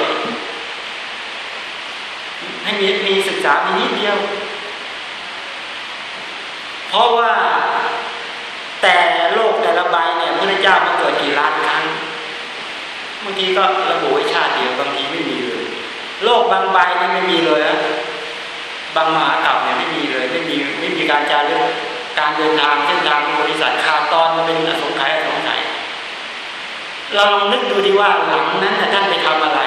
ให้มีมีศึกษามีนิดเดียว เพราะว่าแต่โลกแต่ละใบเนี่ยพระเจ้ามาเกิดกี่ล้านครั้ง บางทีก็ระบุไว้ชาติเดียวบางทีไม่มีเลยโลกบางใบนี่ไม่มีเลยนะบางมหาตับเนี่ยไม่มีเลยไม่มีไม่มีการจารึกการเดินทางเส้นทางบริษัทขาตอนมันเป็นอสงไขยอสงไขยเราลองนึกดูดีว่าหลังนั้นท่านไปทำอะไร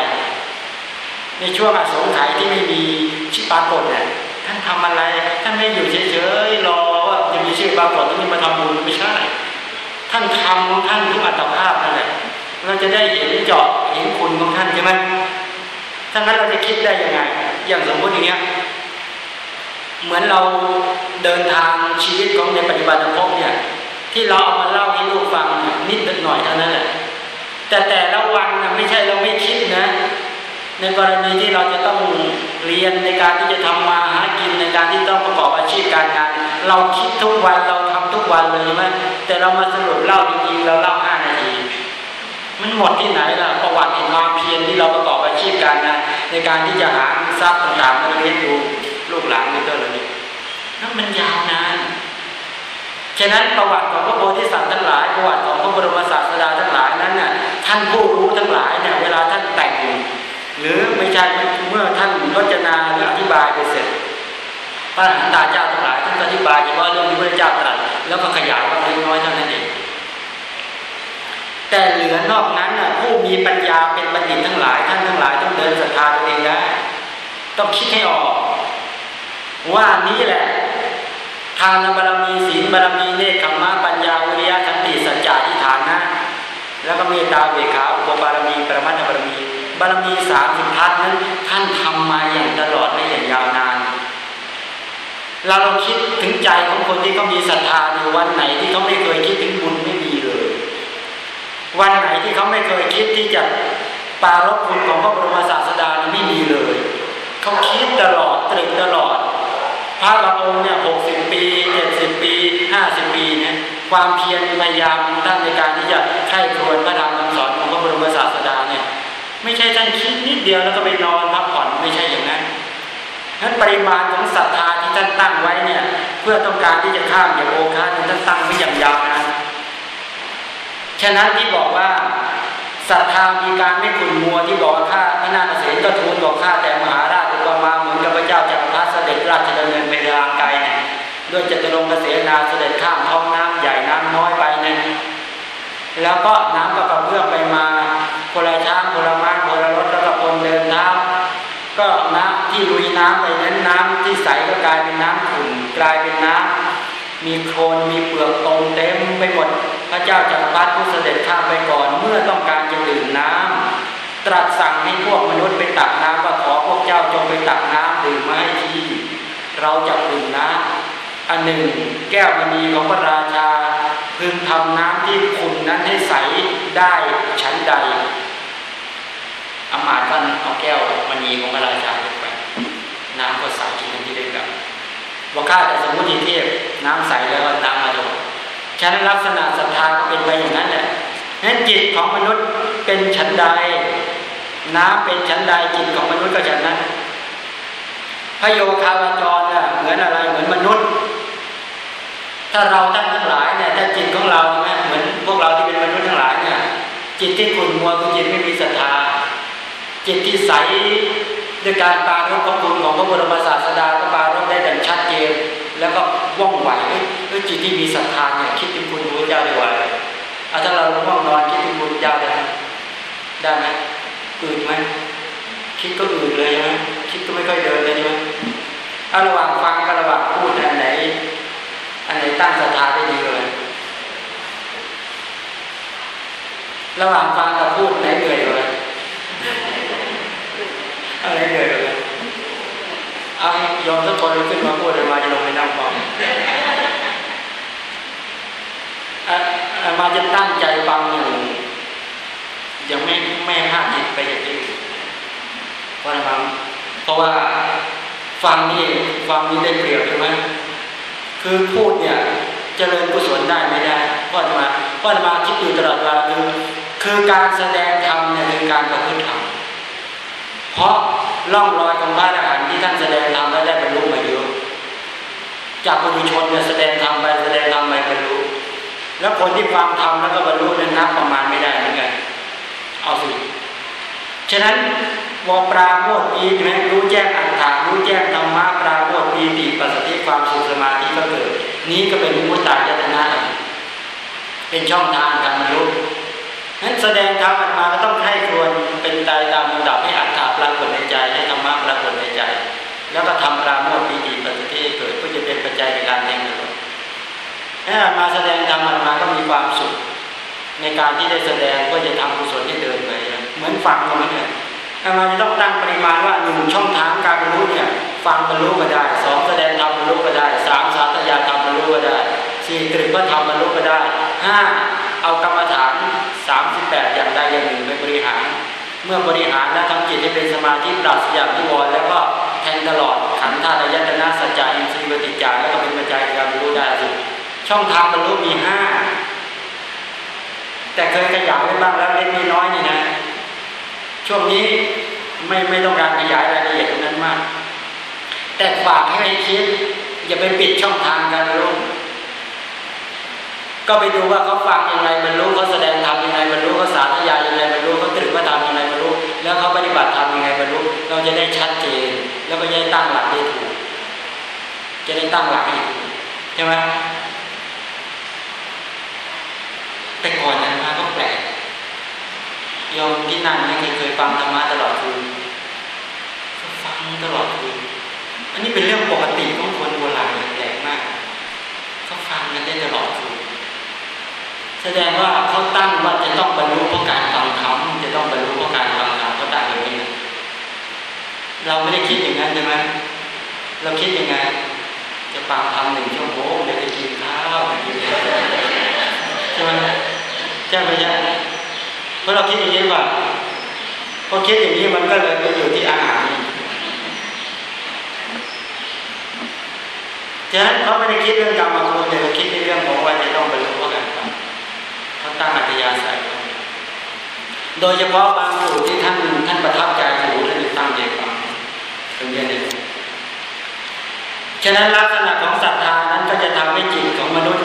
ในช่วงอสงไขยที่ไม่มีชิปากฏเนี่ยท่านทำอะไรท่านไม่อยู่เฉยๆรอว่าจะมีชื่อปรากฏที่มาทำบุญไม่ใช่ ท่านทำของท่านทุกอัตภาพนั่นแหละ เราจะได้เห็นเจาะเห็นคุณของท่านใช่ไหมถ้างั้นเราจะคิดได้ยังไง อย่างสมมติอย่างเงี้ย เหมือนเราเดินทางชีวิตของในปัจจุบันภพเนี่ย ที่เราเอามาเล่าให้ลูกฟังนิดหน่อยเท่านั้นแหละ แต่แต่ละวันนะไม่ใช่เราไม่คิดนะ ในกรณีที่เราจะต้องเรียนในการที่จะทำมาหากินในการที่ต้องประกอบอาชีพการงาน เราคิดทุกวันเราทำทุกวันเลยใช่ไหมแต่เรามาสรุปเล่าจริงๆเราเล่าห้านาที มันหมดที่ไหนล่ะประวัติแห่งความเพียรที่เราประกอบอาชีพการงานในการที่จะหาทรัพย์ต่างๆมาเลี้ยงดูลูกหลานนี่ก็เลยนั่นมันยาวนานฉะนั้นประวัติของพระโพธิสัตว์ทั้งหลายประวัติของพระบรมศาสดาทั้งหลายนั้นน่ะท่านผู้รู้ทั้งหลายเนี่ยเวลาท่านแต่งหรือไม่ใช่เมื่อท่านรจนาหรืออธิบายไปเสร็จพระอรหันตาเจ้าทั้งหลายท่านอธิบายเฉพาะเรื่องที่พระเจ้าตรัสแล้วก็ขยายว่าเล็กน้อยเท่านั้นเอง แต่เหลือนอกนั้นน่ะผู้มีปัญญาเป็นบัณฑิตทั้งหลายท่านทั้งหลายต้องเดินศรัทธาตัวเองได้ต้องคิดให้ออก ว่านี้แหละทานบารมีศีลบารมีเนคขมะปัญญาวิริยะขันติสัจจะทิฏฐานนะ แล้วก็เมตตาเบขาอุปบารมีปรมัตถบารมีบารมีสามสิบทัศนั้นท่านทำมาอย่างตลอดและอย่างยาวนาน เราลองคิดถึงใจของคนที่เขามีศรัทธาอยู่วันไหนที่เขาไม่เคยคิดถึงบุญไม่มีเลย วันไหนที่เขาไม่เคยคิดที่จะปารบคุณของพระบรมศาสดาไม่มีเลย เขาคิดตลอดตรึกตลอด พระบางองค์เนี่ยหกสิบปีเจ็ดสิบปีห้าสิบปีเนี่ยความเพียรพยายามท่านในการที่จะไข้ครวญพระธรรมคำสอนของพระบรมศาสดาเนี่ยไม่ใช่ท่านคิดนิดเดียวแล้วก็ไปนอนพักผ่อนไม่ใช่อย่างนั้นนั้นปริมาณของศรัทธาที่ท่านตั้งไว้เนี่ยเพื่อต้องการที่จะข้ามอย่างโอคาท่านตั้งไว้อย่างยาวนาน ฉะนั้นที่บอกว่าศรัทธามีการไม่ขุนมัวที่บอกว่าข้าพระนาคเษนก็ทูลบอกข้าแต่มหาราชอุปมาเหมือนกับพระเจ้าจักรพรรดิเสด็จราชดำเนินไปทางไกลเนี่ยด้วยจตุรงกเสนาเสด็จข้ามท้องน้ำใหญ่น้ำน้อยไปเนี่ยแล้วก็น้ำก็กระเพื่อมไปมาคนละช้างคนละม้าคนละรถแล้วก็คนเดินเท้าก็น้ำที่ลุยน้ำไปนั้นน้ำที่ใสก็กลายเป็นน้ำขุ่นกลายเป็นน้ำ มีโคลนมีเปลือกตมเต็มไปหมด พระเจ้าจักรพรรดิผู้เสด็จข้ามไปก่อนเมื่อต้องการจะดื่มน้ำตรัสสั่งให้พวกมนุษย์ไปตักน้ำว่าขอพวกเจ้าจงไปตักน้ำดื่มมาให้ทีเราจะดื่มน้ำอันหนึ่ง แก้วมณีของพระราชาพึงทำน้ำที่ขุ่นนั้นให้ใสได้ชั้นใดอามาตย์ก็เอาแก้วมณีของพระราชาไปน้ำก็ใสทันทีได้กับ ว่าข้าแต่สมมติเทพน้ำใสแล้วน้ำมาโดนฉะนั้นลักษณะศรัทธาก็เป็นไปอย่างนั้นแหละนั้นจิตของมนุษย์เป็นฉันใด น้ำเป็นฉันใดจิตของมนุษย์ก็ฉันนั้น พระโยคาวจรเนี่ยเหมือนอะไรเหมือนมนุษย์ ถ้าเราท่านทั้งหลายเนี่ยถ้าจิตของเราเนี่ยเหมือนพวกเราที่เป็นมนุษย์ทั้งหลายเนี่ยจิตที่ขุ่นมัวคือจิตไม่มีศรัทธา จิตที่ใสด้วยการปารบพระคุณของพระบรมศาสดาก็ปารบได้ดังชัดเจน แล้วก็ว่องไวด้วยจิตที่มีศรัทธาเนี่ยคิดถึงคุณพระเจ้าด้ไวเอาถ้าเราว่องนอนคิดถึงคุณพระเจ้าได้ได้ไหมอื่นไหมคิดก็อื่นเลยใช่ไหมคิดก็ไม่ค่อยเดินเลยใช่ไหมเอาระหว่างฟังกับระหว่างพูดอันไหน อันไหนตั้งศรัทธาได้ดีเลยระหว่างฟังกับพูดไหนเหนื่อยเลยอะไรเหนื่อย เลยอายอมสักคนขึ้นมาพูดเลยมาจะลงไปนั่งฟังมาจะตั้งใจฟังอยู่ยังไม่ไม่ห้ามจิตไปอย่างที่เพราะอะไรเพราะว่าฟังนี่ฟังนี้ได้เปรียบใช่ไหมคือพูดเนี่ยเจริญกุศลได้ไม่ได้เพราะมาเพราะมาคิดอยู่ตลอดเวลาคือคือการแสดงธรรมเนี่ยคือการประพฤติธรรมเพราะล่องรอยของพระอรหัน ที่ท่านแสดงธรรมแล้วได้บรรลุมาเยอะจากปุถุชนเนี่ยแสดงธรรมไปแสดงธรรมไปบรรลุแล้วคนที่ฟังธรรมแล้วก็บรรลุนั้นนับประมาณไม่ได้เหมือนกันเอาสิฉะนั้นวอปราโมทปีใช่ไหมรู้แจ้งอัตถารู้แจ้งธรรมะปราโมทปีติปัสสติความสุขสมาธิก็เกิด นี้ก็เป็นมุตตายตนะเป็นช่องทางการบรรลุนั้นแสดงธรรมมา ให้มาแสดงธรรมมาก็มีความสุข ในการที่ได้แสดงเพื่อจะทำกุศลที่เดินไป เหมือนฟังอย่างนั้นเนี่ยอามาจะต้องตั้งปริมาณว่าหนึ่งช่องทางการบรรลุเนี่ยฟังบรรลุก็ได้สองแสดงธรรมบรรลุก็ได้สามสาธยายธรรมบรรลุก็ได้สี่ตรึกพระธรรมบรรลุก็ได้ห้าเอากรรมฐานสามสิบแปดอย่างใดอย่างหนึ่งไปบริหาร เมื่อบริหารและทำจิตให้เป็นสมาธิปราศจากนิวรณ์แล้วก็แทงตลอดขันธ์ธาตุยตนะสัจจะอินทรีย์ปฏิจจาแล้วก็เป็นปัจจัยการบรรลุได้ ช่องทางบรรลุมีห้าแต่เคยขยายไว้บ้างแล้วเล็กน้อยนี่นะ ช่วงนี้ไม่ไม่ต้องการขยายรายละเอียดตรงนั้นมาก แต่ฝากให้คิด อย่าไปปิดช่องทางการบรรลุก็ไปดูว่าเขาฟังยังไงบรรลุเขาแสดงธรรมยังไงบรรลุเขาสาธยายยังไงบรรลุเขาตรึกว่าทำยังไงบรรลุแล้วเขาปฏิบัติธรรมยังไงบรรลุเราจะได้ชัดเจน แล้วก็จะได้ตั้งหลักได้ถูกจะได้ตั้งหลักให้ถูกใช่ไหม แต่ก่อนนั้นมาก็แปลกยอมที่นั่นไม่เคยเคยฟังธรรมะตลอดคืนฟังตลอดคืนอันนี้เป็นเรื่องปกติของคนโบราณแปลกมากเขาฟังกันได้ตลอดคืนแสดงว่าเขาตั้งว่าจะต้องบรรลุเพราะการฟังธรรมจะต้องบรรลุเพราะการฟังธรรมเขาตั้งอย่างนี้เราไม่ได้คิดอย่างนั้นใช่ไหมเราคิดยังไงจะฟังธรรมหนึ่งชั่วโมงเดี๋ยวจะกินข้าวใช่ไหม ใช่ไหมใช่เพราะเราคิดอย่างนี้ว่าพอคิดอย่างนี้มันก็เลยไปอยู่ที่อาหารฉะนั้นเขาไม่ได้คิดเรื่องกรรมมาคุณแต่เขาคิดในเรื่องของว่าจะต้องบรรลุว่ากันเขาตั้งอัตยาศัยโดยเฉพาะบางสูตรที่ท่านท่านประทับใจหูท่านตั้งใจฟังตรงนี้ฉะนั้นลักษณะของศรัทธานั้นก็จะทำให้จิตของมนุษย์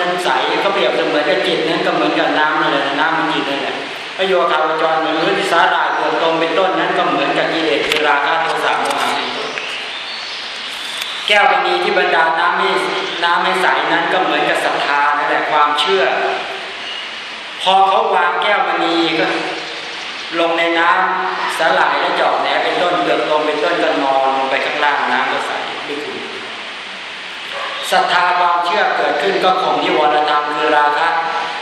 กับจิตนั้นก็เหมือนกับน้ำนั่นแหละน้ำมันจิตนั่นแหละประโยคาวจรเหมือนที่สาหร่ายเกิดตรงเป็นต้นนั้นก็เหมือนกับกิเลสคือราคะโทสะโมหะเป็นต้นแก้วมณีที่บรรดาน้ำให้น้ำให้ใสนั้นก็เหมือนกับศรัทธานั่นแหละความเชื่อ พอเขาวางแก้วมณีก็ ลงในน้ำสลายและจอกแหนเป็นต้นเกิดตรงเป็นต้นก็นอนลงไปข้างล่างน้ำก็ใส ศรัทธาความเชื่อเกิดขึ้นก็ข่มนิวรธรรมคือราคะ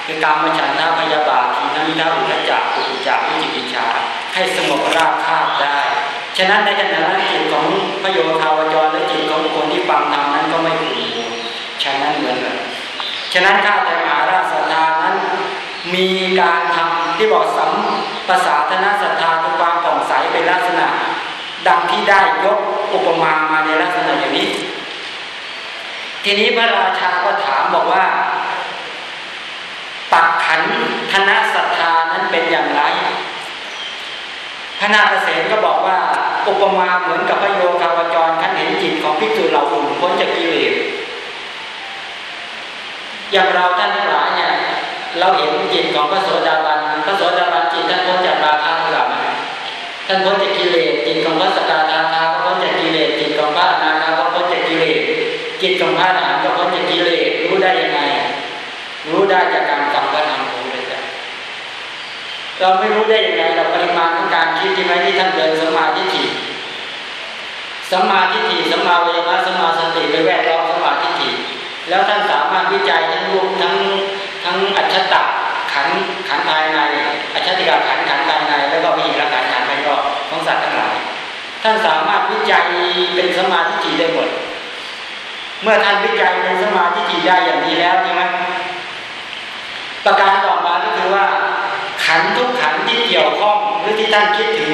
คือการมฉันทาพยาบาททีนั้นท้าอุทจักอุทจักวิจิกิจฉาให้สงบราคาบได้ ฉะนั้นในขณะนั้นจิตของพระโยคาวจรและจิตของคนที่ฟังธรรมนั้นก็ไม่ขุ่นมัวฉะนั้นเหมือนกันฉะนั้นข้าแต่มหาราชศรัทธานั้น มีการทำที่บอกสัมภาษาธนศรัทธาคือความผ่องใสเป็นลักษณะ ดังที่ได้ยกอุปมามาในลักษณะอย่างนี้ ทีนี้พระราชาก็ถามบอกว่า ปักขันธนศรัทธานั้นเป็นอย่างไรพระนาคเษนก็บอกว่า อุปมาเหมือนกับพระโยคาวจรท่านเห็นจิตของพิจูเหล่าอุ่นพ้นจากกิเลสอย่างเราท่านทั้งหลายเนี่ยเราเห็นจิตของพระโสดาบันพระโสดาบันจิตท่านพ้นจากราคะหรือเปล่าท่านพ้นจากกิเลสจิตของพระสกทา จิตของพระอรหันต์ก็พ้นจากกิเลสรู้ได้ยังไง รู้ได้จากการฟังพระธรรมของพระเจ้าเราไม่รู้ได้ยังไงเราปริมาณของการคิดที่ไหมที่ท่านเดินสมาธิถี่สมาธิถี่สมาวิญญาสมาสติไปแวดล้อมสมาธิถี่แล้วท่านสามารถวิจัยทั้งรูปทั้งทั้งอัจฉริขันขันภายในอัจฉริยะขันขันภายใน แล้วก็มีละขันขันภายนอกของสัตว์ทั้งหลายท่านสามารถวิจัยเป็นสมาธิถี่ได้หมด เมื่อท่านวิจัยเป็นสมาธิถี่ได้อย่างนี้แล้วใช่ไหมประการต่อมาก็คือว่า ขันทุกขันที่เกี่ยวข้องหรือที่ท่านคิดถึง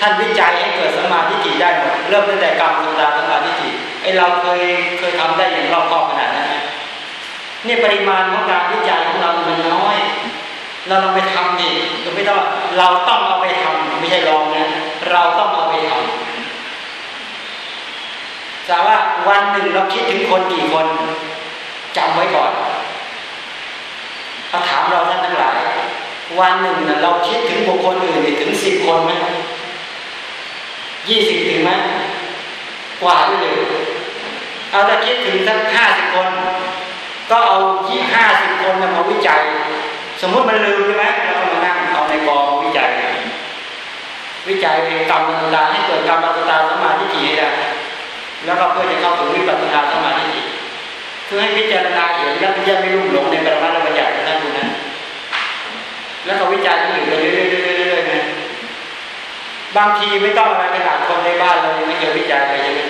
ท่านวิจัยให้เกิดสมาธิถี่ได้หมดเริ่มตั้งแต่กรรมสุตาสมาธิถี่ไอเราเคยเคยทำได้อย่างรอบคอบขนาดนั้นไหมนี่ปริมาณของการวิจัยของเรามันน้อย เราลองไปทำดิเราไม่ต้องเราต้องเอาไปทำไม่ใช่ลองนะเราต้องเอาไปทำ แต่ว่าวันหนึ่งเราคิดถึงคนกี่คนจำไว้ก่อนเขาถามเราท่านทั้งหลาย วันหนึ่งเราคิดถึงบุคคลอื่นถึงสิบคนไหมยี่สิบถึงไหมกว่าด้วยเลยเอาถ้าคิดถึงสักห้าสิบคน ก็เอายี่ห้าสิบคนมาวิจัย สมมติมันลืมใช่ไหมเราก็มานั่งเอาในกองวิจัย วิจัยกรรมตาให้เกิดกรรมตาสมาธิให้ได้ แล้วก็เพื่อจะเข้าถึงวิปัสสนาสมาธิคือให้พิจารณาเห็นแล้วจะไม่ลุ่มหลงในปรมาบัญญัติท่านดูนะแล้วก็วิจัยอยู่เรื่อยๆนะบางทีไม่ต้องอะไรขนาดคนในบ้านเรายังไม่เคยวิจัยเลยใช่ไหม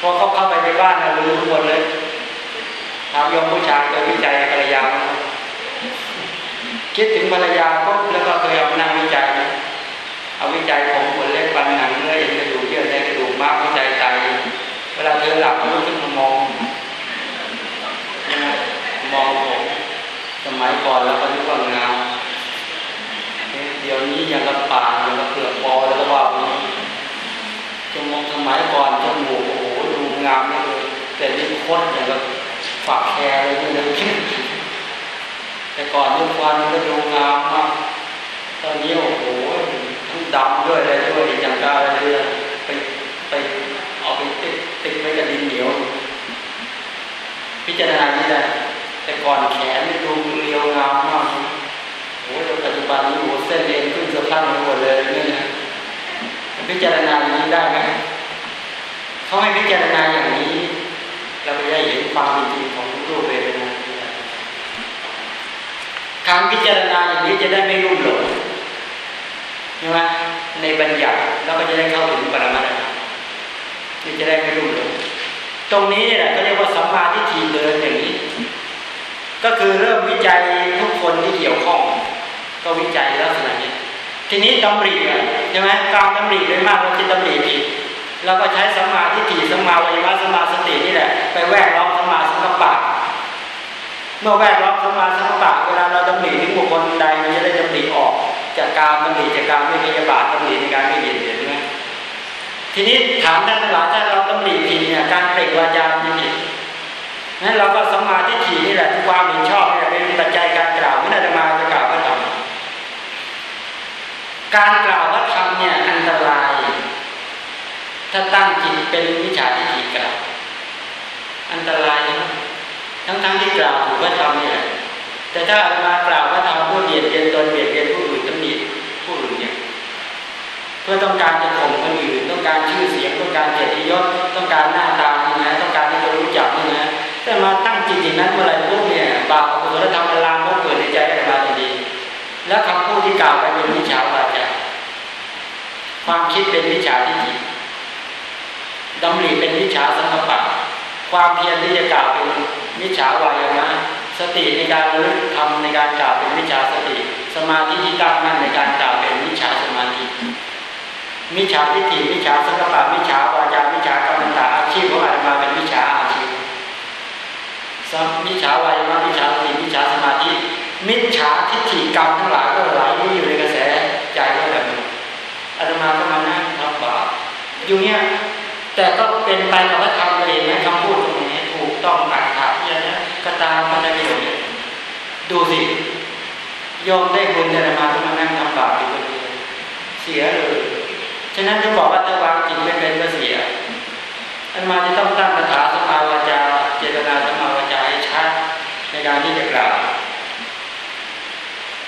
พอเขาเข้าไปในบ้านเรารู้ทุกคนเลยถามยมผู้ชายเคยวิจัยภรรยาคิดถึงภรรยาปุ๊บแล้วก็เคยเอานั่งวิจัยนะเอาวิจัยผมขนเล็บปันหนังเนื้อเอ็นกระดูกเยื่อในกระดูกมากวิจัยไตเวลาเธอหลับลุกขึ้นมามองมองผมส มัยก่อนแล้วก็นึกว่างามเดี๋ยวนี้ยังกระป่ายังกระเผือกปอแล้วก็ว่าจมูกสมัยก่อนจมูกโอ้โหดูงามเลยแต่นี่โคตรอย่างกับฝักแคร์เลยนี่เลยแต่ก่อนนี่ควันก็ดูงามมากตอนนี้โอ้โหทั้งดำด้วยอะไรด้วยอย่างกาอะไรเลยไปไปเอาไปติดติดไว้กับดินเหนียว พิจารณานี้แหละแต่ก่อนแขนดู เรียงามมากโอ้ยปัจจุบันนี้โอ้เส้นเอ็นขึ้นสะพังไปหมดเลยนี่นะพิจารณาอย่างนี้ได้ไหมเขาให้พิจารณาอย่างนี้ เราจะได้เห็นความจริงของรูปเวทนาการพิจารณาอย่างนี้จะได้ไม่รุ่มหลงใช่ไหมในบัญญัติแล้วก็จะได้เข้าถึงปรมาจารย์นี่จะได้ไม่รุ่มหลงตรงนี้เนี่ยก็เรียกว่าสัมมาทิฏฐิเดินอย่างนี้ ก็คือเริ่มวิจัยทุกคนที่เกี่ยวข้อง ก็วิจัยลักษณะนี้ ทีนี้ดำริใช่ไหมการดำริโดยมากเราคิดดำริผิดเราก็ใช้สัมมาทิฏฐิสัมมาวิญญาสัมาสตินี่แหละ ไปแวดล้อมสัมมาสังกัปปะเมื่อแวดล้อมสัมมาสังกัปปะเวลาเราดำริถึงบุคคลใดมันจะได้ดำริออก จากการดำริจากการไม่พยาบาทดำริในการไม่เบียดเบียนใช่ไหมทีนี้ถามท่านทั้งหลายถ้าเราดำริผิดเนี่ยการเปล่งวาจาผิด นั้นเราก็สัมมาทิฏฐินี่แหละที่ความเห็นชอบนี่แหละเป็นปัจจัยการกล่าวไม่น่าจะมาจะกล่าวพระธรรมการกล่าวพระธรรมเนี่ยอันตราย ถ้าตั้งจิตเป็นวิชาทิฏฐิกล่าวอันตรายนะทั้งๆทที่กล่าวถูกพระธรรมเนี่ยแต่ถ้ามากล่าวพระธรรมผู้เบียดเบียนตนเบียดเบียนผู้อื่นตำหนิผู้อื่นเนี่ยเพื่อต้องการจะข่มคนอื่น ต้องการชื่อเสียงต้องการเกียรติยศต้องการหน้า นั้นเมื่อไรพวกเนี่ยบาปอกุศลธรรมลามพวกเกิดในใจอะไรมาดี แล้วคำพูดที่กล่าวไปเป็นวิชาวาจาความคิดเป็นวิชาทิฏฐิดำริเป็นวิชาสังกปะความเพียรที่จะกล่าวเป็นวิชาวายามะสติในการรู้ทำในการกล่าวเป็นวิชาสติ สมาธิที่ตั้งมั่นในการกล่าวเป็นวิชาสมาธิมิจฉาทิฏฐิมิจฉาสังกปะมิจฉาวาจามิจฉากรรมตาอาชีพของอาตมาเป็นมิจฉา สมมิจฉาวายมะมิจฉาสติมิจฉาสมาธิ มิจฉาทิฏฐิกรรมทั้งหลายก็ไหลอยู่ในกระแสใจก็แบบนี้อาตมาก็มานั่งทำบาปอยู่เนี้ยแต่ก็เป็นไปกับพระธรรมเลยนะคำพูดตรงนี้ถูกต้องอัดขาดยันนะกตามมันได้ประโยชน์ดูสิยอมได้บุญแต่มาก็มานั่งทำบาปอยู่คนเดียวเสียเลยฉะนั้นจะบอกว่าถ้าวางจิตไม่เป็นก็เสียอันมาจะต้องตั้งคาถาสมาวาจาเจตนาสมาวาจาให้ชัดในการที่จะกล่าว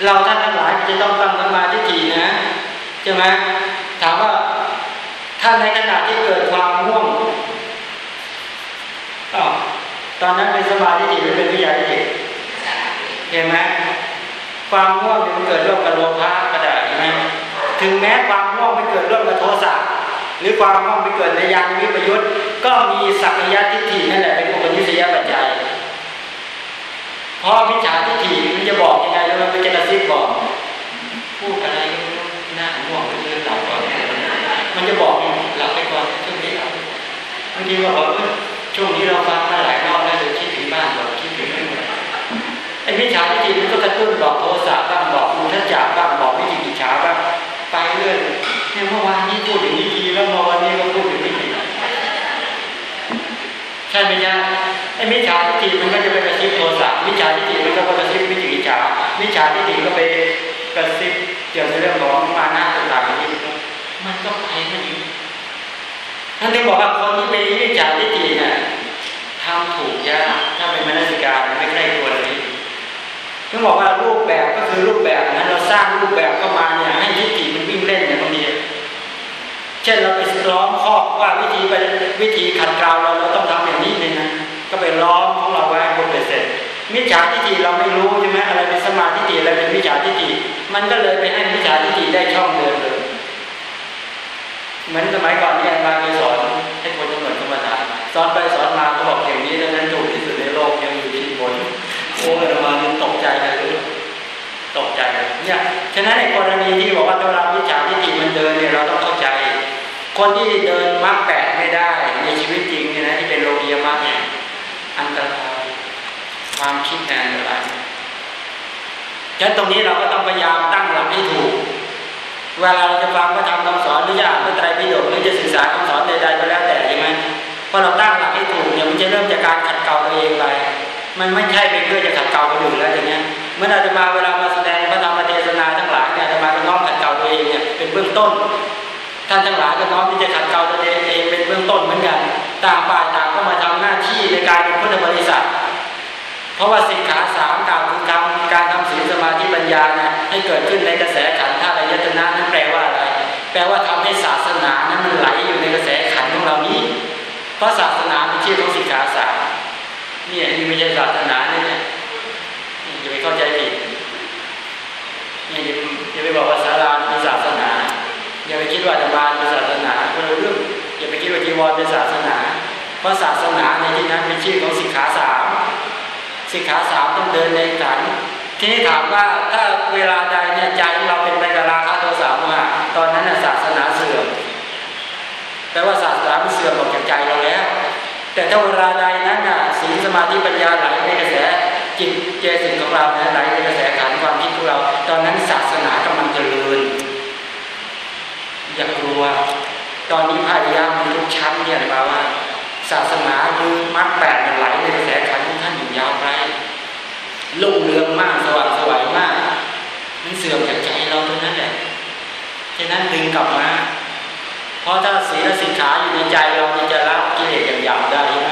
เราท่านทั้งหลายจะต้องตั้งสมาธิทีนะใช่ไหมถามว่าถ้าในขณะที่เกิดความง่วงอตอนนั้นเป็นสมาธิทีหรือเป็นวิญญาณจิตเห็นไหมความง่วงมันเกิดร่วมกับโลภะก็ได้ใช่ไหมถึงแม้ความง่วงไปเกิดร่วมกับโทสะหรือความง่วงไปเกิดในยานวิปยุทธ์ก็มีสักยะทิฏฐินั่นแหละเป็นอุปนิสัยปัจจัย เพราะมิจฉาทิฏฐิมันจะบอกยังไงแล้วมันจะกระซิบบอกพูดอะไรหน้าง่วงเลยหลับก่อนมันจะบอกหลับไปก่อนช่วงนี้หลับบางทีว่าบอกช่วงนี้เราฟังมาหลายรอบแล้วเลยคิดถึงบ้านบอกคิดถึงไม่หมดไอ้มิจฉาทิฏฐิมันก็กระตุ้นบอกโทสะบ้างบอกอุทจารบ้างบอกวิจิกิจฉาบ้างไปเรื่อยเนี่ยเมื่อวานนี้พูดถึงวิธีแล้วมาวันนี้ก็พูดถึงวิธีใช่ไหมจ๊ะไอ้มิจฉาทิฏฐิมันก็จะไป มิจฉาทิฏฐิมันก็ไปกระซิบวิจิกิจฉามิจฉาทิฏฐิก็ไปกระซิบเกี่ยวกับเรื่องของมานะต่างๆนี่มันก็ไปมันอยู่ท่านถึงบอกว่าคนที่เป็นมิจฉาทิฏฐิเนี่ยทำถูกยากถ้าเป็นมนสิการไม่ใกล้ตัวเลยถึงบอกว่ารูปแบบก็คือรูปแบบนะเราสร้างรูปแบบเข้ามาเนี่ยให้ทิฏฐิมันวิ่งเล่นเนี่ยบางทีเช่นเราไปล้อมครอว่าวิธีไปวิธีขัดเกลาเราเราต้องทำอย่างนี้เลยนะก็ไปล้อมของเราไว้ มิจฉาทิฏฐิเราไม่รู้ใช่ไหมอะไรเป็นสมาธิฏฐิอะไรเป็นมิจฉาทิฏฐิมันก็เลยไปให้มิจฉาทิฏฐิได้ช่องเดินเลยเหมือนสมัยก่อนที่อาจารย์เคยสอนให้คนจำนวจธรรมดาสอนไปสอนมาก็บอกอย่างนี้ดังนั้นถูกที่สุดในโลกยังอยู่ที่บนโอ้เรามาตกใจเลยตกใจเลยเนี่ยฉะนั้นในกรณีที่บอกว่าตัวเรามิจฉาทิฏฐิมันเดินเนี่ยเราต้องเข้าใจ คนที่เดินมรรคแปดไม่ได้ในชีวิตจริงเนี่ยนะที่เป็นโลกียมรรคเนี่ยอันตราย ความคิดแอนอะไรฉะนั้นตรงนี้เราก็ต้องพยายามตั้งหลักให้ถูก เวลาเราจะฟังพระธรรมคำสอนหรือจะอ่านพระไตรปิฎกหรือจะศึกษาคำสอนใดๆก็แล้วแต่ใช่ไหมพอเราตั้งหลักให้ถูกเนี่ยมันจะเริ่มจากการขัดเกลาตัวเองไป มันไม่ใช่เป็นเพื่อจะขัดเกลาคนอื่นแล้วอย่างเงี้ยเมื่ออาตมาเวลามาแสดงพระธรรมเทศนาทั้งหลายเนี่ยอาตมาก็น้อมขัดเกลาตัวเองเนี่ยเป็นเบื้องต้น ท่านทั้งหลายก็น้อมที่จะขัดเกลาตัวเองเป็นเบื้องต้นเหมือนกัน ต่างฝ่ายต่างก็มาทำหน้าที่ในการเป็นพุทธบริษัท ราะว่าสิกขาสามกล่าวคือการมการทำศีลสมาธิปัญญาเนี่ยให้เกิดขึ้นในกระแสขันธ์ธาตุยตนะนั้นแปลว่าอะไร แปลว่าทำให้ศาสนานั้นมันไหลอยู่ในกระแสขันธ์ของเรานี้ เพราะศาสนาเป็นชื่อของสิกขาสามเนี่ยนี่ไม่ใช่ศาสนาเนี่ยอย่าไปเข้าใจผิดเนี่ยอย่าไปบอกว่าศาลาเป็นศาสนา อย่าไปคิดว่าธรรมานเป็นศาสนาคนละเรื่องอย่าไปคิดว่าจีวรเป็นศาสนา เพราะศาสนาในที่นั้นเป็นชื่อของสิกขาสาม สิกขาสามต้องเดินในขันทีนี้ถามว่าถ้าเวลาใดเนี่ยใจของเราเป็นไปกับราคะโทสะโมหะตอนนั้นศาสนาเสื่อมแปลว่าศาสนาเสื่อมออกจากใจเราแล้ว แต่ถ้าเวลาใดนั้นน่ะศีลสมาธิปัญญาไหลในกระแสจิตเจสิกของเราเนี่ยไหลในกระแสขันความคิดของเรา ตอนนั้นศาสนากำลังเจริญอย่ากลัว ตอนนี้พายามีทุกชั้น ลุ่งเรืองมากสว่างสวายมาก มันเสื่อมจากใจเราตรงนั้นแหละฉะนั้นดึงกลับมาเพราะถ้าศีลสิกขาอยู่ในใจเราจะละกิเลสอย่างหยาบได้ใช่ไหม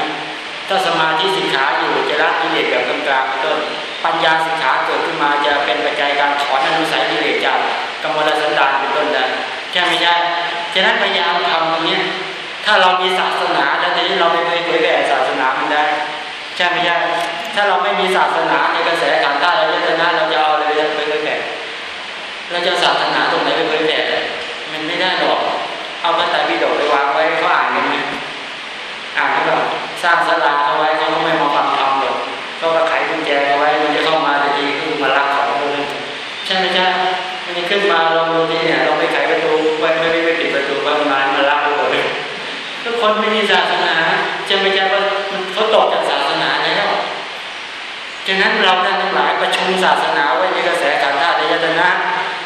ถ้าสมาธิสิกขาอยู่จะละกิเลสแบบกลางๆต้นปัญญาสิกขาเกิดขึ้นมาจะเป็นปัจจัยการถอนอนุสัยกิเลสจากกรรมลสันดานเป็นต้นได้ใช่ไหมใช่ฉะนั้นพยายามทำตรงนี้ถ้าเรามีศาสนาแต่ทีนี้เราไม่เคยเผยแผ่ศาสนามันได้ ใช่ไหมใช่ ถ้าเราไม่มีศาสนาในกระแสขันธ์ธาตุอายตนะเราจะเอาอะไรไปเผยแผ่เราจะศาสนาตรงไหนไปเผยแผ่มันไม่ได้หรอก เอาพระไตรปิฎกไปวางไว้เขาอ่านกันไหมอ่านเขาแบบสร้างศาลาเอาไว้เขาก็ไม่มาฟังธรรมหรอกเขาไขกุญแจเอาไว้มันจะเข้ามาจะดีคือมาลักของคนนั้นใช่ไหมใช่อันขึ้นมาเราดูที่เนี่ยเราไม่ไขประตูไม่ไม่ไม่ปิดประตูว่ามันมามาลักเราหมดเลยทุกคนไม่มีศาสนาใช่ไหมใช่ว่าเขาตกจากศาสนาแล้ว ฉะนั้นเราทั้งหลายประชุมศาสนาไว้ในกระแสขันธ์ธาตุยตนะ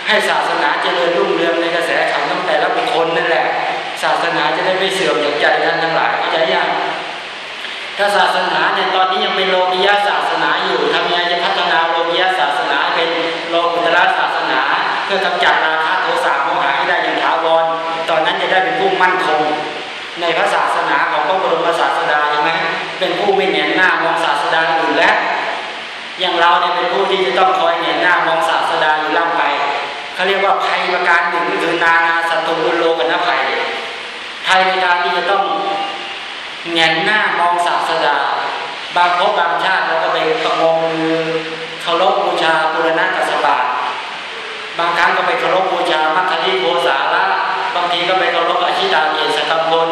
ให้ศาสนาเจริญรุ่งเรืองในกระแสขันธ์ตั้งแต่ละบุคคลนั่นแหละ ศาสนาจะได้ไม่เสื่อมจากใจท่านทั้งหลายเข้าใจยังถ้าศาสนาเนี่ยตอนนี้ยังเป็นโลกียศาสนาอยู่ทำยังไงจะพัฒนาโลกียศาสนาเป็นโลกุตระศาสนาเพื่อกำจัดราคะโทสะโมหะให้ได้อย่างถาวร ตอนนั้นจะได้เป็นผู้มั่นคง ในพระศาสนาของพระบรมศาสดาใช่ไหมเป็นผู้ไม่เหนียนหน้ามองศาสดาอื่นแล้ว อย่างเราเนี่ยเป็นผู้ที่จะต้องคอยเหนียนหน้ามองศาสดาอยู่ล่ำไปเขาเรียกว่าภัยประการหนึ่งก็คือนานาสัตว์โลกันนะภัยภัยในการที่จะต้องเงนหน้ามองศาสดา บางพบบางชาติเราก็ไปขโมยเคารพบูชาปุรณะกัสบาบางครั้งก็ไปเคารพบูชามัคคิโกสาระบางทีก็ไปเคารพอชิตาเกศกัมพล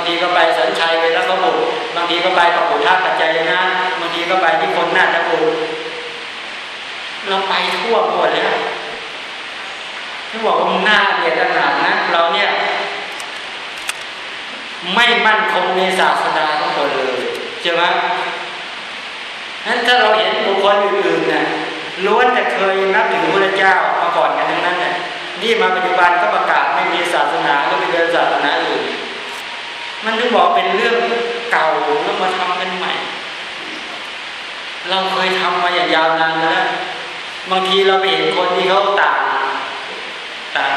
างทีก็ไปสัญชัยไปรัพบุตรบางทีก็ไปปปุทาปัจจัยนะบางทีก็ไปที่คนนาฏบุตรเราไปทั่วหมดแล้วที่บอกว่าหน้าเดียดขนาดนะเราเนี่ยไม่มั่นคงในศาสนาของคนเลยใช่ไหมนั้นถ้าเราเห็นบุคคลอื่นๆนะล้วนแต่เคยนับถือพระเจ้ามาก่อนกันทั้งนั้นนะนี่มาปัจจุบันก็ประกาศไม่มีศาสนาก็ไปเดินศาสนาอื่น มันถึงบอกเป็นเรื่องเก่าแล้วมาทำกันใหม่ เราเคยทำมาอย่างยาวนานแล้วบางทีเราไปเห็นคนที่เขาต่างต่าง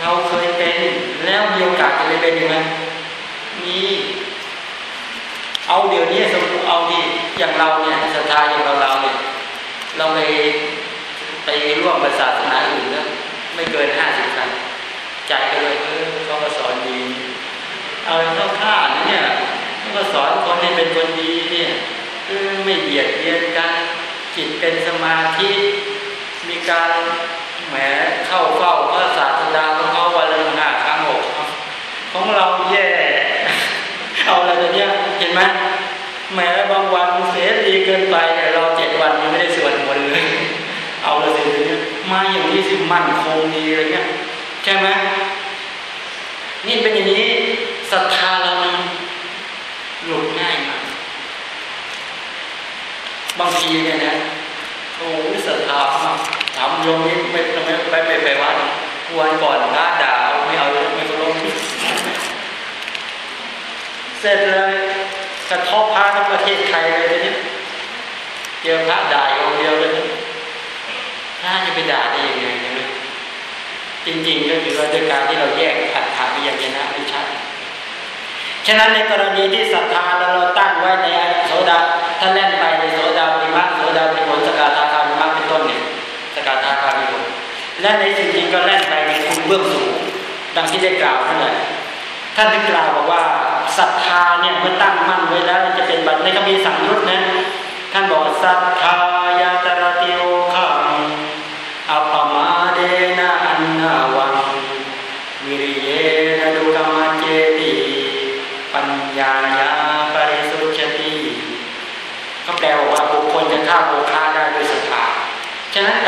เราเคยเป็นแล้วมีโอกาสจะไปเป็นยังไงมีเอาเดี๋ยวนี้สมมติเอาที่อย่างเราเนี่ยศรัทธาอย่างเราเราเนี่ยเราไปไปร่วมศาสนาอื่นแล้วไม่เกินห้าสิบครั้งใจก็เลยเออเขาก็สอนดี เอาเข้าข้าเนี่ยก็สอนคนให้เป็นคนดีเนี่ยคือไม่เบียดเบียนกันจิตเป็นสมาธิมีการแหมเข้าเฝ้าพระศาสดาของเขาวันละห้าครั้งหกของเราแย่ เอาอะไรตัวเนี้ยเห็นไหมแหมบางวันเสียดีเกินไปแต่เราเจ็ดวันยังไม่ได้สวดมนต์เลย เอาละสิมมาอย่างนี้สิมั่นคงดีอะไรเงี้ยใช่ไหมนี่เป็นอย่างนี้ ศรัทธาเรามันหลุดง่ายมากบางทีเนี่ยนะโอ้ศรัทธามากถามโยมนี่ไปไปไปไปไปวัดวันก่อนพระด่าไม่เอาไม่เคารพเสร็จเลยกระทบพระทั้งประเทศไทยเลยทีนี้เจอพระด่าองเดียวเลยพระจะไปด่าได้ยังไงใช่ไหมจริงๆก็คือว่าด้วยการที่เราแยกอัตถาวิญญาณไม่ชัด ฉะนั้นในกรณีที่ศรัทธาเราตั้งไว้ในโสดาถ้าเล่นไปในโสดาปิมักโสดาปิผลสกาธาคามิมักเป็นต้นเนี่ยสกาธาคามิผลและในสิ่งจริงก็เล่นไปในคุณเบื้องสูงดังที่ได้กล่าวนั่นแหละท่านได้กล่าวบอกว่าศรัทธาเนี่ยเมื่อตั้งมั่นไว้แล้วจะเป็นบัตรในคำพีสังยุตนะท่านบอกศรัทธา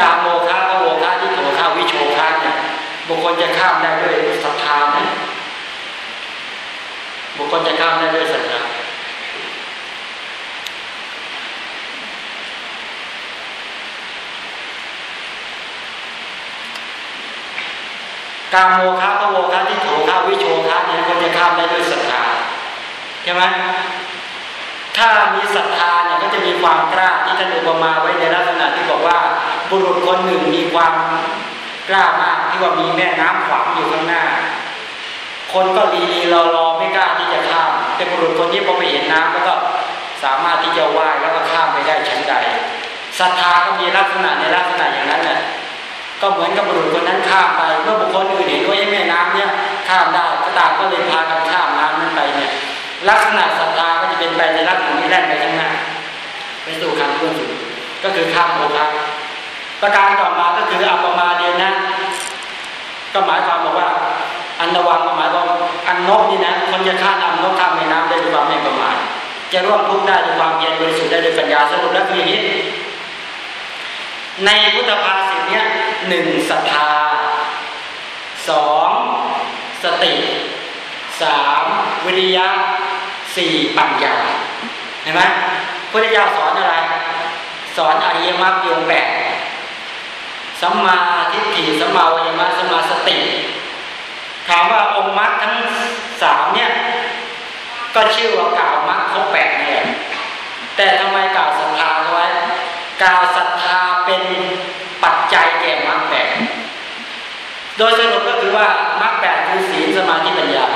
กาโมฆะก็โมฆะที่โมฆะวิโชฆะเนี่ยบุคคลจะข้ามได้ด้วยศรัทธานะบุคคลจะข้ามได้ด้วยศรัทธาการโมฆะพระโมฆะที่โถฆะวิโชฆะเนี่ยคนจะข้ามได้ด้วยศรัทธาใช่ไหม ถ้ามีศรัทธาเนี่ยก็จะมีความกล้าที่ท่านอุปมาไว้ในลักษณะที่บอกว่าบุรุษคนหนึ่งมีความกล้ามากที่ว่ามีแม่น้ำขวางอยู่ข้างหน้า คนก็รีรีรอรอไม่กล้าที่จะข้าม แต่บุรุษคนนี้พอไปเห็นน้ำแล้วก็สามารถที่จะว่ายแล้วก็ข้ามไปได้ชั้นใดศรัทธาก็มีลักษณะในลักษณะอย่างนั้นแหละก็เหมือนกับบุรุษคนนั้นข้ามไปเมื่อบุคคลอื่นเห็นว่าแม่น้ำเนี่ยข้ามได้ก็ต่างก็เลยพากันข้ามน้ำนั้นไปเนี่ยลักษณะศรัทธา เป็นไปในลักษณะนี้แล่นไปข้างหน้าไปสู่คำเพื่อนสูงก็คือข้ามโมฆะประการต่อมาก็คืออัปมาเดียนะ ก็หมายความบอกว่า อันระวังก็หมายความอันนกนี่นะคนจะข้ามอันนกข้ามแม่น้ำได้ด้วยความไม่ประมาทจะร่วมทุกข์ได้ด้วยความเพียบริสุทธิ์ได้ด้วยปัญญาสรุปแล้วคืออย่างนี้ ในพุทธภาษิตเนี้ยหนึ่งศรัทธาสองสติสามวิริยะ สี่ปัญญาเห็นไหมพระเจ้าสอนอะไร สอนอริยมรรคยงแปดสัมมาทิฏฐิสัมมาวิมารสัมมาสติ ถามว่าองค์มรรคทั้งสามเนี่ย ก็ชื่อว่ากล่าวมรรคครบแปดเนี่ยแต่ทำไมกล่าวศรัทธาไว้กล่าวศรัทธาเป็นปัจจัยแก่มรรคแปดโดยสรุปก็คือว่ามรรคแปดคือศีลสมาธิปัญญา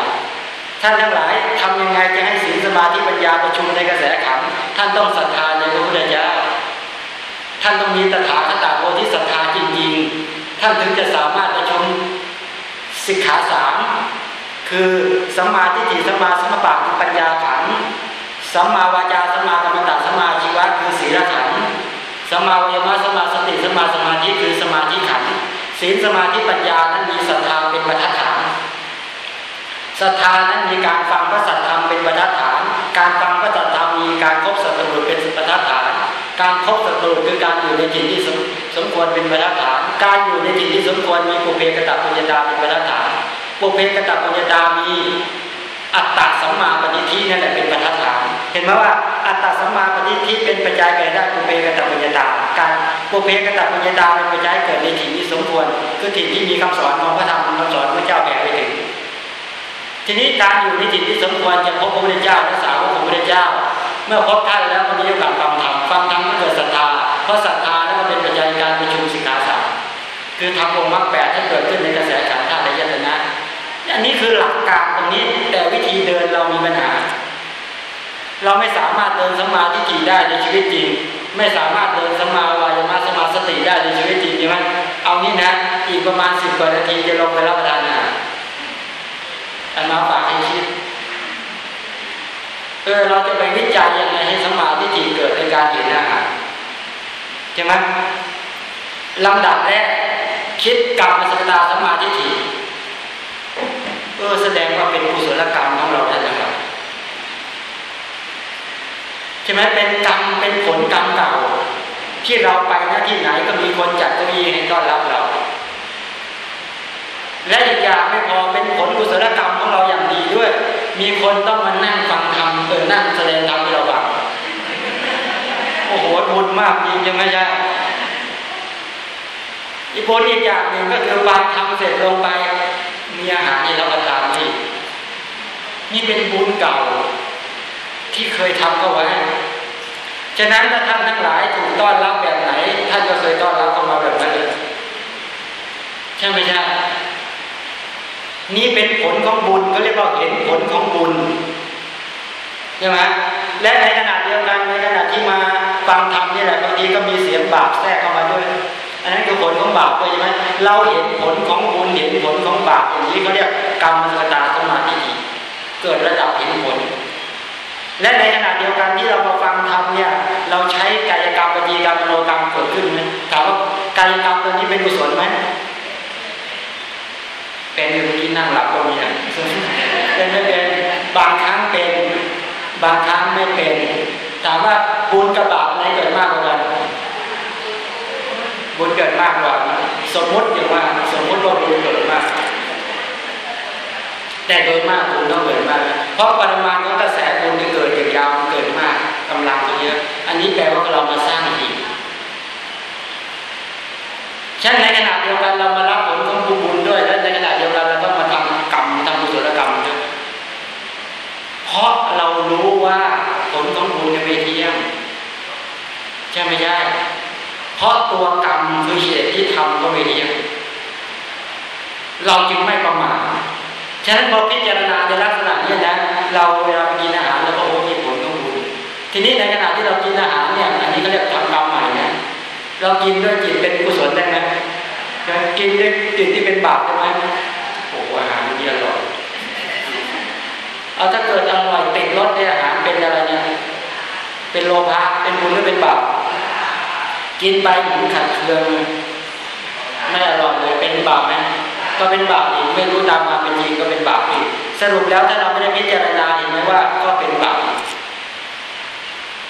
ท่านทั้งหลายทำยังไงจะให้ศีลสมาธิปัญญาประชุมในกระแสขันท่านต้องศรัทธาในพระพุทธเจ้าท่านต้องมีตถาคตาโพธิศรัทธาจริงๆ ท่านถึงจะสามารถประชุมสิกขาสามคือสัมมาทิฏฐิสัมมาสัมปะคือปัญญาขันสัมมาวาจาสัมมากรรมตะสัมมาชีวะคือศีลขันสัมมาวิมารสัมมาสติสัมมาสมาธิคือสมาธิขันศีลสมาธิปัญญานั้นมีศรัทธาเป็นประทัดฐาน ศรัทธานั้นมีการฟังพระสัทธรรมเป็นประทัดฐาน การฟังพระสัทธรรมมีการคบสัตตรุเป็นประทัดฐาน การคบสัตตรุคือการอยู่ในจิตที่สมควรเป็นประทัดฐาน การอยู่ในจิตที่สมควรมีปุเพกตปุญญาเป็นประทัดฐานปุเพกตปุญญามีอัตตาสัมมาปณิทินั่นแหละเป็นประทัดฐาน เห็นไหมว่าอัตตาสัมมาปณิทิเป็นปัจจัยแก่ได้ปุเพกตปุญญาการปุเพกตปุญญาเป็นปัจจัยเกิดในถิ่นที่สมควรคือถิ่นที่มีคำสอนของพระธรรมคำสอนพระเจ้าแผ่ไปถึง ทีนี้การอยู่ในถิ่นที่สมควรจะพบพระพุทธเจ้าและสาวกพระพุทธเจ้า เมื่อพบท่านแล้วก็มีโอกาสฟังธรรมฟังธรรมเกิดศรัทธาเพราะศรัทธาแล้วก็เป็นปัจจัยการประชุมสิกขาสามคือทำองค์มรรคแปดให้เกิดขึ้นในกระแสขันธ์ธาตุและยตนะอันนี้คือหลักการตรงนี้แต่วิธีเดินเรามีปัญหา เราไม่สามารถเดินสมาธิได้ในชีวิตจริง ไม่สามารถเดินสมาวายมาสมาสติได้ในชีวิตจริงใช่ไหมเอานี่นะอีกประมาณสิบกว่านาทีจะลงไปรับประทาน อาหารอันมาฝากให้คิดเออเราจะไปวิจัยยังไงให้สมาธิเกิดในการเห็นอาหารใช่ไหมลำดับแรกคิดกรรมสตาสมาธิถิเออแสดงว่าเป็นกุศลกรรมของเราได้แล้วใช่ไหมเป็นกรรมเป็นผลกรรมเก่า ที่เราไปนะที่ไหนก็มีคนจัดเก้าอี้ให้ต้อนรับเรา และอีกอย่างไม่พอเป็นผลกุศลกรรมของเราอย่างดีด้วย มีคนต้องมานั่งฟังธรรมเออนั่งแสดงธรรมให้เราฟังโอ้โหบุญมากจริงใช่ไหมใช่อีกผลอีกอย่างหนึ่งก็คือวางทำเสร็จลงไป มีอาหารที่เราประทานที่นี่เป็นบุญเก่า ที่เคยทำเอาไว้ฉะนั้นถ้าท่านทั้งหลายถูกต้อนรับแบบไหน ท่านก็เคยต้อนรับเข้ามาแบบนั้นเลยใช่ไหมใช่ นี่เป็นผลของบุญเขาเรียกว่าเห็นผลของบุญใช่ไหมและในขณะเดียวกันในขณะที่มาฟังธรรมนี่แหละบางทีก็มีเสียงบาปแทรกเข้ามาด้วย อันนั้นคือผลของบาปด้วยใช่ไหมเราเห็นผลของบุญเห็นผลของบาปอย่างนี้เขาเรียกกรรมสตาสมาธิเกิดระดับเห็นผล และในขณะเดียวกันที่เรามาฟังธรรมเนี่ย เราใช้กายกรรมปฏิกรรมมโนกรรมเกิดขึ้นไหมถามว่ากายกรรมตัวนี้เป็นกุศลไหมเป็น นั่งหลับก็มีเป็นไม่เป็นบางครั้งเป็น บางครั้งไม่เป็น ถามว่าบุญกับบาปอะไรเกิดมากกว่ากันบุญเกิดมากกว่า สมมติอย่างว่า สมมติว่าบุญเกิดมาก แต่โดยมากบุญต้องเกิดมาก เพราะปริมาณของกระแสบุญที่เกิดอย่างยาวเกิดมากกำลังก็เยอะ อันนี้แปลว่าเรามาสร้างอีกฉันในขณะเดียวกันเรามารับ ราะเรารู้ว่าผลของบุญจะไม่เที่ยงใช่ไหมใช่เพราะตัวกรรมคือเหตุที่ทำก็ไม่เที่ยงเราจึงไม่ประมาทฉะนั้นพอพิจารณาในลักษณะนี้นะเราเวลาไปกินอาหารเราก็โอ้มีผลของบุญทีนี้ในขณะที่เรากินอาหารเนี่ยอันนี้ก็เรียกทำกรรมใหม่นะเรากินด้วยจิตเป็นกุศลได้ไหมกินด้วยจิตที่เป็นบาปได้ไหมโอ้อาหารนี่อร่อยเอาถ้าเกิดอร เป็นโลภะเป็นบุญหรือเป็นบาปกินไปหินขัดเคืองไม่อร่อยเลยเป็นบาปไหมก็เป็นบาปอีกไม่รู้ตามมาเป็นจริงก็เป็นบาปอีกสรุปแล้วถ้าเราไม่ได้พิจารณาเห็นไหมว่าก็เป็นบาป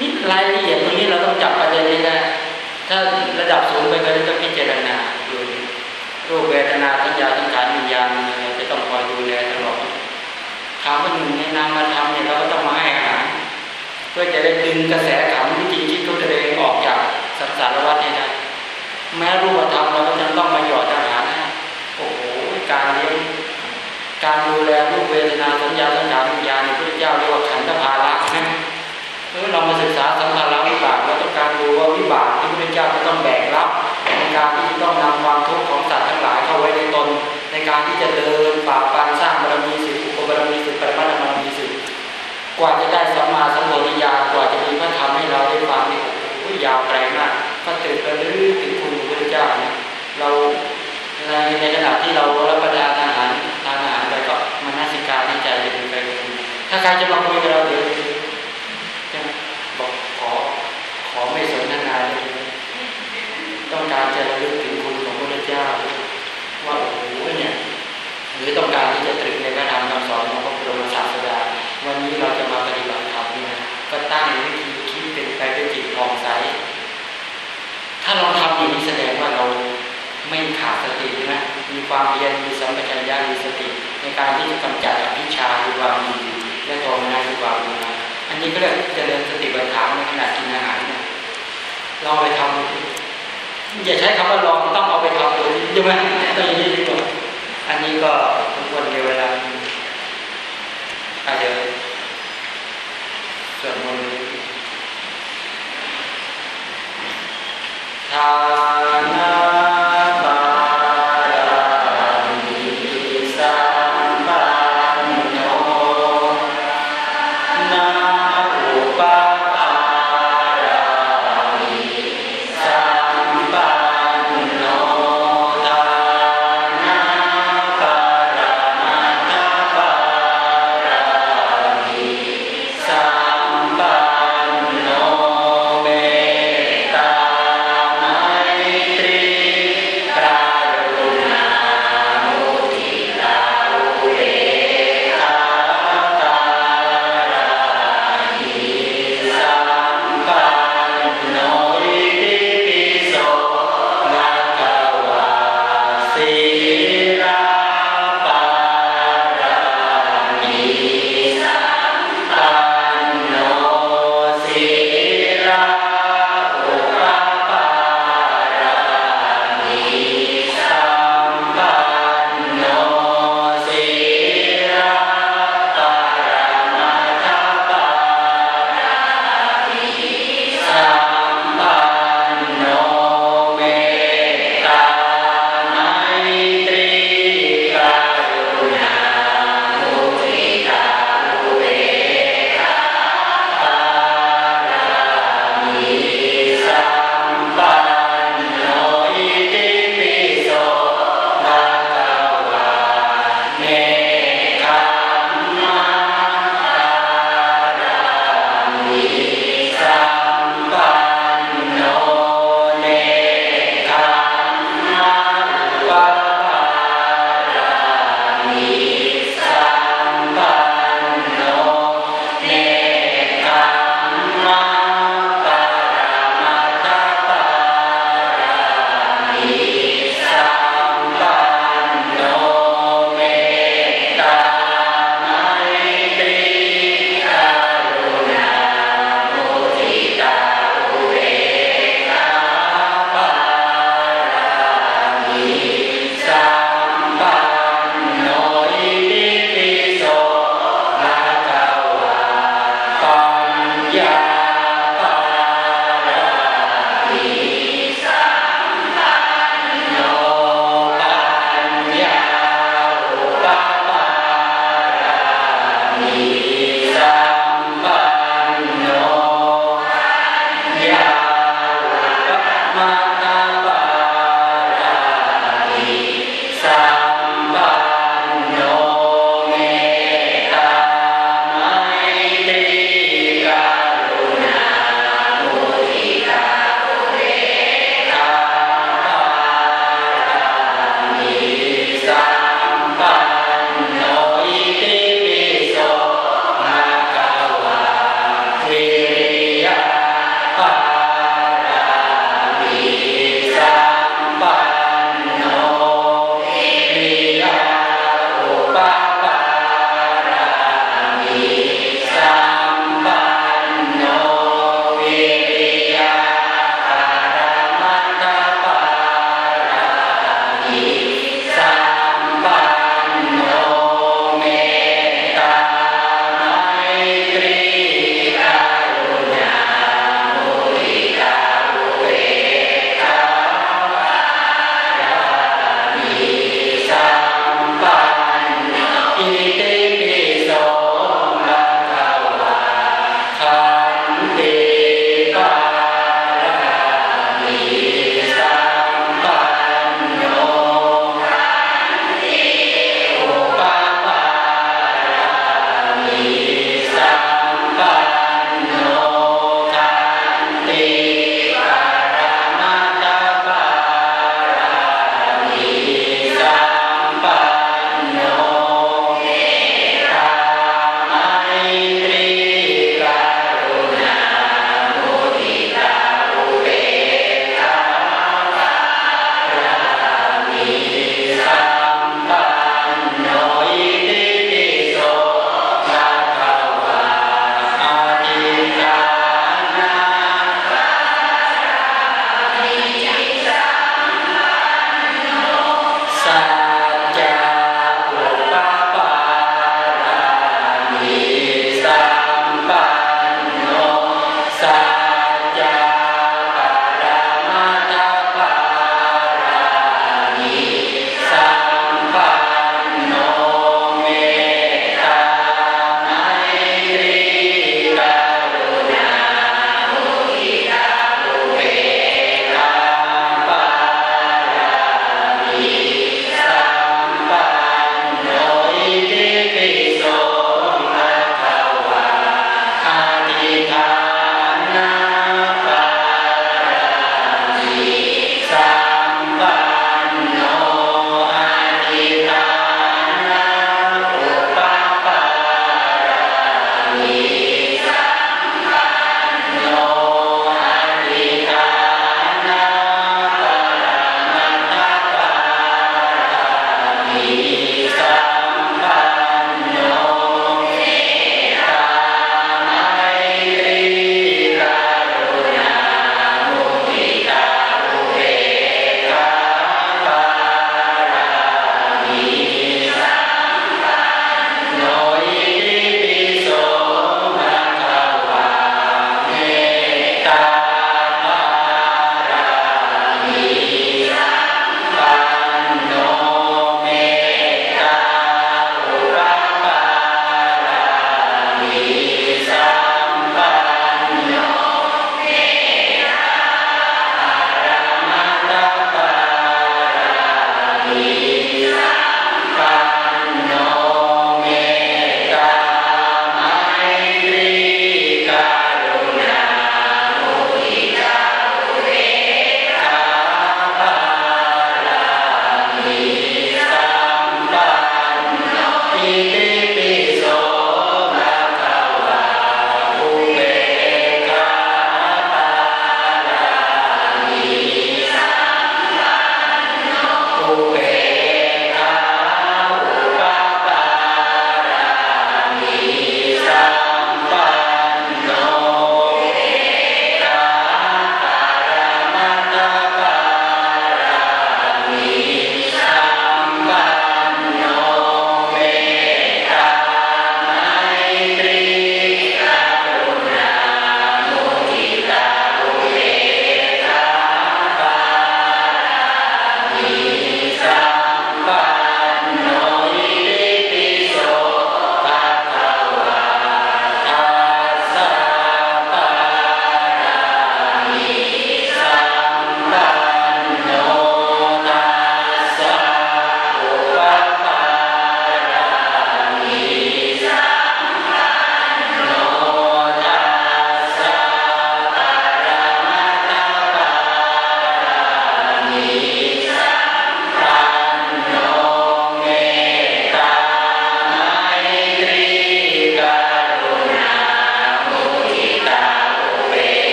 นี่รายละเอียดตรงนี้เราต้องจับประเด็นนี้นะถ้าระดับสูงไปก็จะพิจารณาดูรูปเวทนาสัญญาสังขารวิญญาณจะต้องคอยดูแลตลอดคำว่าหนึ่งในนามธรรมเนี่ยเราก็ต้องมาให้ เพื่อจะได้ดึงกระแสขันวิธีคิดของตัวเองออกจากสังสารวัฏเนี่ยนะแม้รูปธรรมเราก็ยังต้องมาหยอดอาหารนะโอ้โหการเลี้ยงการดูแลรูปเวทนาสัญญาสังขารวิญญาณในพระเจ้าเรียกว่าขันธภาระนะเออเรามาศึกษาสังขารวิบากเราต้องการดูว่าวิบากที่พระเจ้าจะต้องแบกรับในการที่ต้องนำความทุกข์ของสัตว์ทั้งหลายเข้าไว้ในตน ในการที่จะเดินฝ่าฟันสร้างบารมีสิอุปบารมีสิปรมาบารมีสิ กว่าจะได้สัมมาสัมโพธิญาณกว่าจะมีพระธรรมให้เราได้ฟังนี่โอ้โหยาวไกลมากพระตื่นระลึกถึงคุณพระเจ้าเนี่ยเราในในขณะที่เรารับประทานอาหารทานอาหารไปก็มานาสิการที่ใจเป็นไปถ้าใครจะมาคุยกับเราเดี๋ยวบอกขอขอไม่สนทนาเลยต้องการจะระลึกถึงคุณของพระเจ้า ว่าโอ้โหเนี่ยหรือต้องการที่ ถ้าเราทำอย่างนี้แสดงว่าเราไม่ขาดสติใช่ไหมมีความเพียรมีสัมปชัญญะมีสติ ในการที่จะกำจัดอภิชาคือความดีและโทมนัสคือความดีอันนี้ก็เรียกเจริญสติปัฏฐานในขณะกินอาหารเนี่ยเราไปทำอย่าใช้คำว่าลองต้องเอาไปทำเลยใช่ไหมต้องอย่างนี้ดีกว่าอันนี้ก็ทุกคนเวลา time.